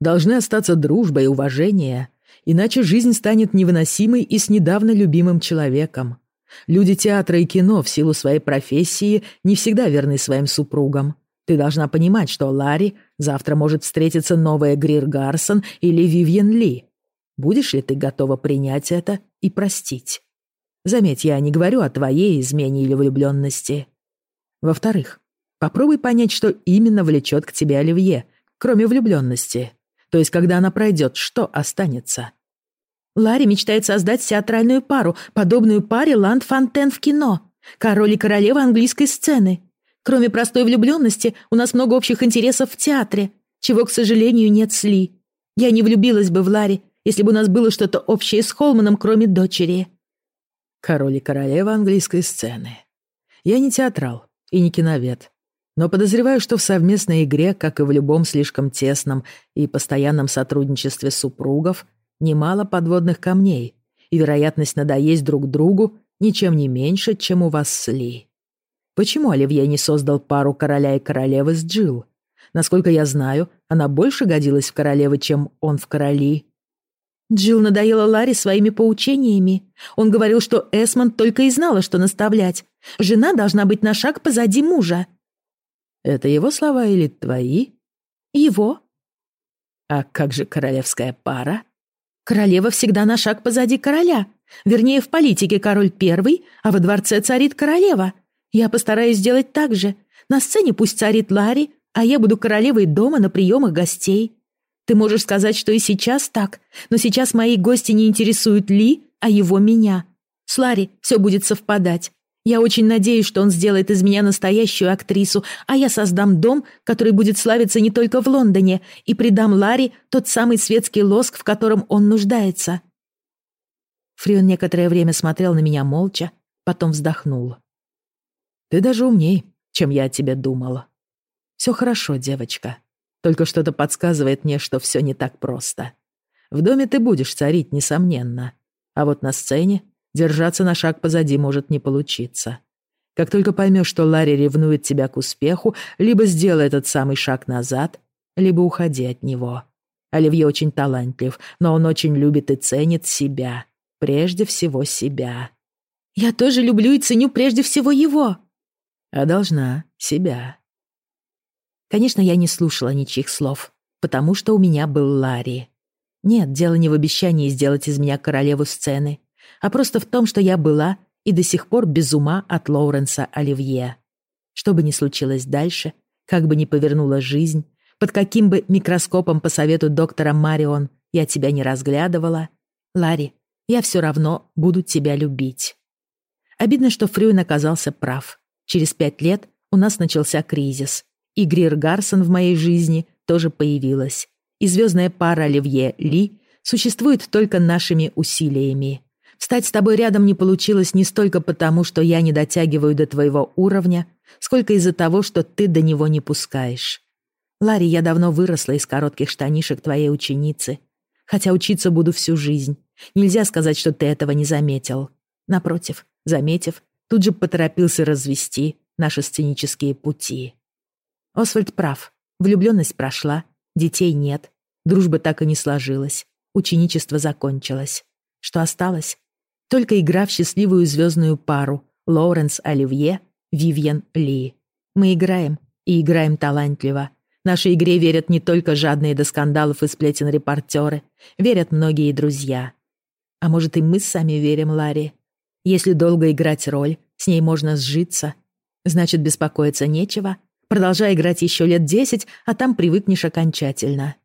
Должны остаться дружба и уважение, иначе жизнь станет невыносимой и с недавно любимым человеком. Люди театра и кино в силу своей профессии не всегда верны своим супругам. Ты должна понимать, что Ларри завтра может встретиться новая Грир Гарсон или Вивьен Ли. Будешь ли ты готова принять это и простить? Заметь, я не говорю о твоей измене или влюбленности. Во-вторых, попробуй понять, что именно влечет к тебе Оливье, кроме влюбленности. То есть, когда она пройдет, что останется? Ларри мечтает создать театральную пару, подобную паре Ланд Фонтен в кино. Король и королева английской сцены. Кроме простой влюбленности, у нас много общих интересов в театре, чего, к сожалению, нет с Ли. Я не влюбилась бы в Ларри, если бы у нас было что-то общее с Холманом, кроме дочери. Король и королева английской сцены. Я не театрал, и не киновед. Но подозреваю, что в совместной игре, как и в любом слишком тесном и постоянном сотрудничестве супругов, немало подводных камней, и вероятность надоесть друг другу ничем не меньше, чем у вас с Ли. Почему Оливье не создал пару короля и королевы с Джилл? Насколько я знаю, она больше годилась в королевы, чем он в короли. Джилл надоела Ларри своими поучениями. Он говорил, что Эсмонд только и знала, что наставлять. Жена должна быть на шаг позади мужа. Это его слова или твои? Его. А как же королевская пара? Королева всегда на шаг позади короля. Вернее, в политике король первый, а во дворце царит королева. Я постараюсь сделать так же. На сцене пусть царит Ларри, а я буду королевой дома на приемах гостей. Ты можешь сказать, что и сейчас так, но сейчас мои гости не интересуют Ли, а его меня. С Ларри все будет совпадать. Я очень надеюсь, что он сделает из меня настоящую актрису, а я создам дом, который будет славиться не только в Лондоне, и придам Ларри тот самый светский лоск, в котором он нуждается». Фрион некоторое время смотрел на меня молча, потом вздохнул. «Ты даже умней, чем я о тебе думала. Все хорошо, девочка. Только что-то подсказывает мне, что все не так просто. В доме ты будешь царить, несомненно. А вот на сцене держаться на шаг позади может не получиться. Как только поймешь, что Ларри ревнует тебя к успеху, либо сделай этот самый шаг назад, либо уходи от него. Оливье очень талантлив, но он очень любит и ценит себя. Прежде всего себя. Я тоже люблю и ценю прежде всего его. А должна себя. Конечно, я не слушала ничьих слов, потому что у меня был Ларри. Нет, дело не в обещании сделать из меня королеву сцены, а просто в том, что я была и до сих пор без ума от Лоуренса Оливье. Что бы ни случилось дальше, как бы ни повернула жизнь, под каким бы микроскопом по совету доктора Марион я тебя не разглядывала, Ларри, я все равно буду тебя любить. Обидно, что Фрюин оказался прав. Через пять лет у нас начался кризис, и Грир Гарсон в моей жизни тоже появилась. И звездная пара Оливье Ли существует только нашими усилиями. Встать с тобой рядом не получилось не столько потому, что я не дотягиваю до твоего уровня, сколько из-за того, что ты до него не пускаешь. Ларри, я давно выросла из коротких штанишек твоей ученицы. Хотя учиться буду всю жизнь. Нельзя сказать, что ты этого не заметил. Напротив, заметив, тут же поторопился развести наши сценические пути. Освальд прав. Влюбленность прошла, детей нет, дружба так и не сложилась, ученичество закончилось. Что осталось? Только игра в счастливую звездную пару Лоуренс Оливье, Вивьен Ли. Мы играем, и играем талантливо. Нашей игре верят не только жадные до скандалов и сплетен репортеры, верят многие друзья. А может, и мы сами верим Ларри? Если долго играть роль, с ней можно сжиться. Значит, беспокоиться нечего, Продолжай играть еще лет десять, а там привыкнешь окончательно.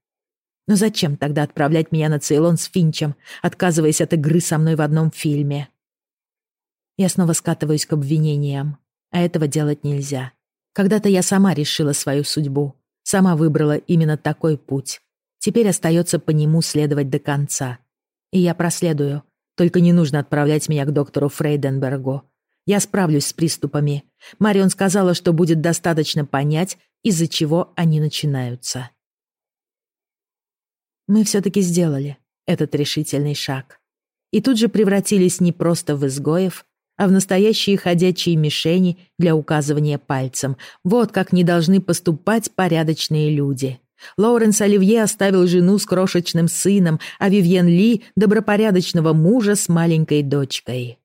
Но зачем тогда отправлять меня на Цейлон с Финчем, отказываясь от игры со мной в одном фильме? Я снова скатываюсь к обвинениям, а этого делать нельзя. Когда-то я сама решила свою судьбу, сама выбрала именно такой путь. Теперь остается по нему следовать до конца. И я проследую, только не нужно отправлять меня к доктору Фрейденбергу. Я справлюсь с приступами. Марион сказала, что будет достаточно понять, из-за чего они начинаются. Мы все-таки сделали этот решительный шаг. И тут же превратились не просто в изгоев, а в настоящие ходячие мишени для указывания пальцем. Вот как не должны поступать порядочные люди. Лоуренс Оливье оставил жену с крошечным сыном, а Вивьен Ли — добропорядочного мужа с маленькой дочкой.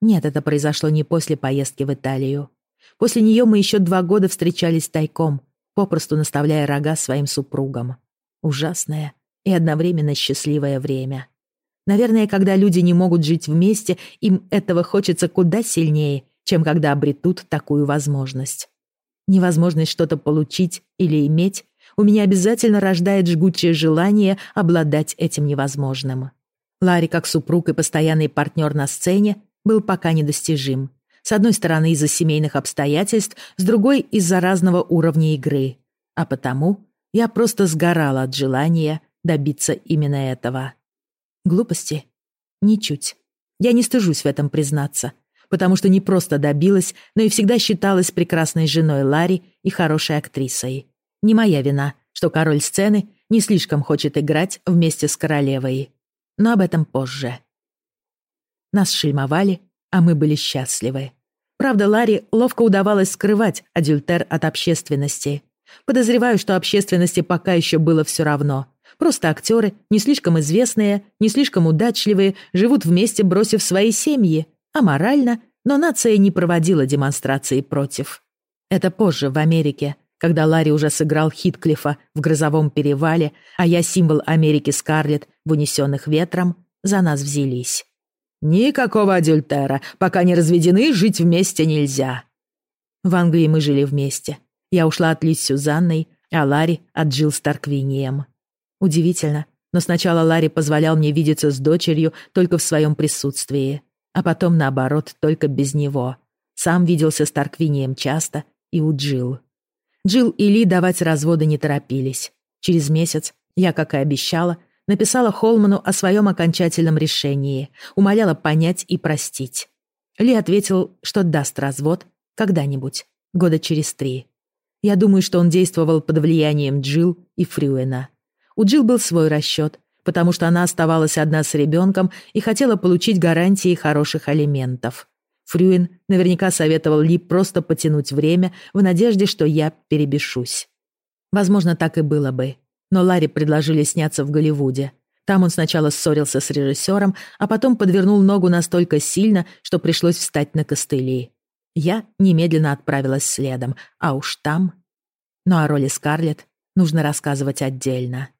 Нет, это произошло не после поездки в Италию. После нее мы еще два года встречались тайком, попросту наставляя рога своим супругам. Ужасное и одновременно счастливое время. Наверное, когда люди не могут жить вместе, им этого хочется куда сильнее, чем когда обретут такую возможность. Невозможность что-то получить или иметь у меня обязательно рождает жгучее желание обладать этим невозможным. Ларри, как супруг и постоянный партнер на сцене, был пока недостижим. С одной стороны из-за семейных обстоятельств, с другой из-за разного уровня игры. А потому я просто сгорала от желания добиться именно этого. Глупости? Ничуть. Я не стыжусь в этом признаться, потому что не просто добилась, но и всегда считалась прекрасной женой Ларри и хорошей актрисой. Не моя вина, что король сцены не слишком хочет играть вместе с королевой. Но об этом позже. Нас шельмовали, а мы были счастливы. Правда, Ларри ловко удавалось скрывать адюльтер от общественности. Подозреваю, что общественности пока еще было все равно. Просто актеры, не слишком известные, не слишком удачливые, живут вместе, бросив свои семьи. А морально, но нация не проводила демонстрации против. Это позже, в Америке, когда Ларри уже сыграл Хитклифа в «Грозовом перевале», а я символ Америки Скарлетт в «Унесенных ветром», за нас взялись. Никакого адюльтера. Пока не разведены, жить вместе нельзя. В Англии мы жили вместе. Я ушла от Лиз Сюзанной, а Ларри от Джилл Старквинием. Удивительно, но сначала Ларри позволял мне видеться с дочерью только в своем присутствии, а потом, наоборот, только без него. Сам виделся с Тарквинием часто и у Джилл. Джилл и Ли давать разводы не торопились. Через месяц я, как и обещала, написала Холману о своем окончательном решении, умоляла понять и простить. Ли ответил, что даст развод когда-нибудь, года через три. Я думаю, что он действовал под влиянием Джилл и Фрюэна. У Джилл был свой расчет, потому что она оставалась одна с ребенком и хотела получить гарантии хороших алиментов. Фрюин наверняка советовал Ли просто потянуть время в надежде, что я перебешусь. Возможно, так и было бы, но Ларри предложили сняться в Голливуде. Там он сначала ссорился с режиссером, а потом подвернул ногу настолько сильно, что пришлось встать на костыли. Я немедленно отправилась следом, а уж там... Ну о роли Скарлетт нужно рассказывать отдельно.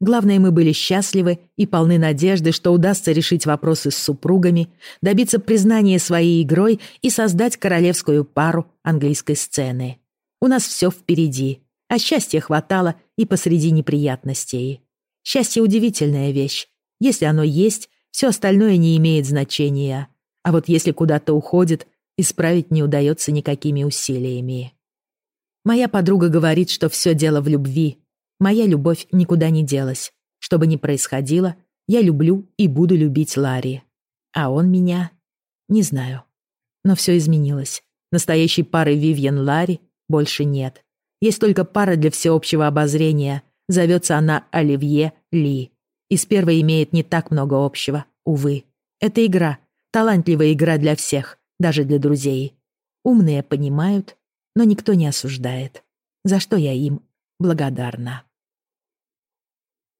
Главное, мы были счастливы и полны надежды, что удастся решить вопросы с супругами, добиться признания своей игрой и создать королевскую пару английской сцены. У нас все впереди, а счастья хватало и посреди неприятностей. Счастье — удивительная вещь. Если оно есть, все остальное не имеет значения. А вот если куда-то уходит, исправить не удается никакими усилиями. Моя подруга говорит, что все дело в любви. Моя любовь никуда не делась. Что бы ни происходило, я люблю и буду любить Ларри. А он меня... Не знаю. Но все изменилось. Настоящей пары Вивьен Ларри больше нет. Есть только пара для всеобщего обозрения. Зовется она Оливье Ли. И с первой имеет не так много общего, увы. Это игра, талантливая игра для всех, даже для друзей. Умные понимают, но никто не осуждает. За что я им благодарна.